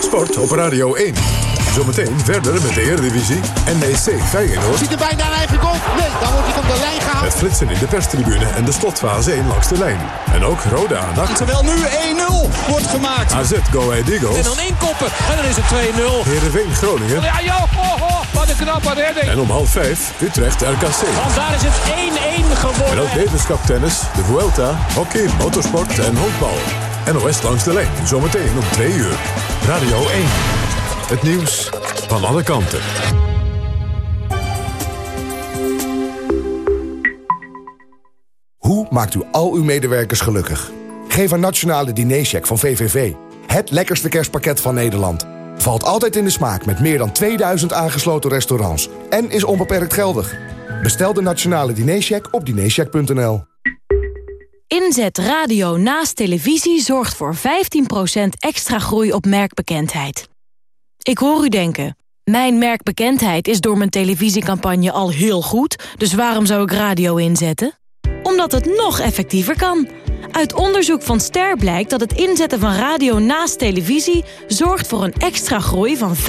Sport op Radio 1. Zometeen verder met de Eredivisie. NEC Feyenoord. Ziet er bijna een eigen goal? Nee, dan wordt hij van de lijn gehaald. Met flitsen in de perstribune en de slotfase 1 langs de lijn. En ook rode aandacht. Terwijl nu 1-0 wordt gemaakt. AZ Go Ahead En Eagles. dan inkoppen. En dan is het 2-0. Heerenveen Groningen. Ja, joh, oh, oh, wat een knappe redding. En om half vijf Utrecht RKC. Want daar is het 1-1 En geworden. ook wetenschaptennis, de Vuelta, hockey, motorsport en honkbal. NOS langs de lijn, zometeen om 2 uur. Radio 1. Het nieuws van alle kanten. Hoe maakt u al uw medewerkers gelukkig? Geef een nationale dinercheck van VVV. Het lekkerste kerstpakket van Nederland. Valt altijd in de smaak met meer dan 2000 aangesloten restaurants. En is onbeperkt geldig. Bestel de nationale dinercheck op dinercheck.nl. Inzet radio naast televisie zorgt voor 15% extra groei op merkbekendheid. Ik hoor u denken, mijn merkbekendheid is door mijn televisiecampagne al heel goed... dus waarom zou ik radio inzetten? Omdat het nog effectiever kan. Uit onderzoek van Ster blijkt dat het inzetten van radio naast televisie... zorgt voor een extra groei van 15%.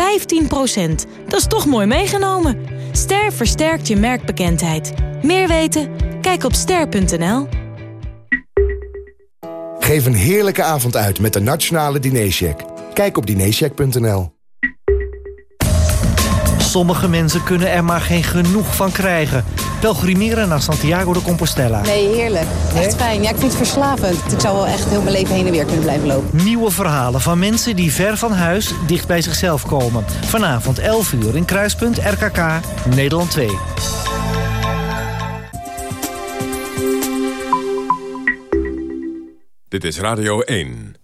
Dat is toch mooi meegenomen. Ster versterkt je merkbekendheid. Meer weten? Kijk op ster.nl. Geef een heerlijke avond uit met de Nationale Dinercheck. Kijk op dinercheck.nl. Sommige mensen kunnen er maar geen genoeg van krijgen. Pelgrimeren naar Santiago de Compostela. Nee, heerlijk. Echt fijn. Ja, ik vind het verslavend. Ik zou wel echt heel mijn leven heen en weer kunnen blijven lopen. Nieuwe verhalen van mensen die ver van huis dicht bij zichzelf komen. Vanavond 11 uur in Kruispunt RKK, Nederland 2. Dit is Radio 1.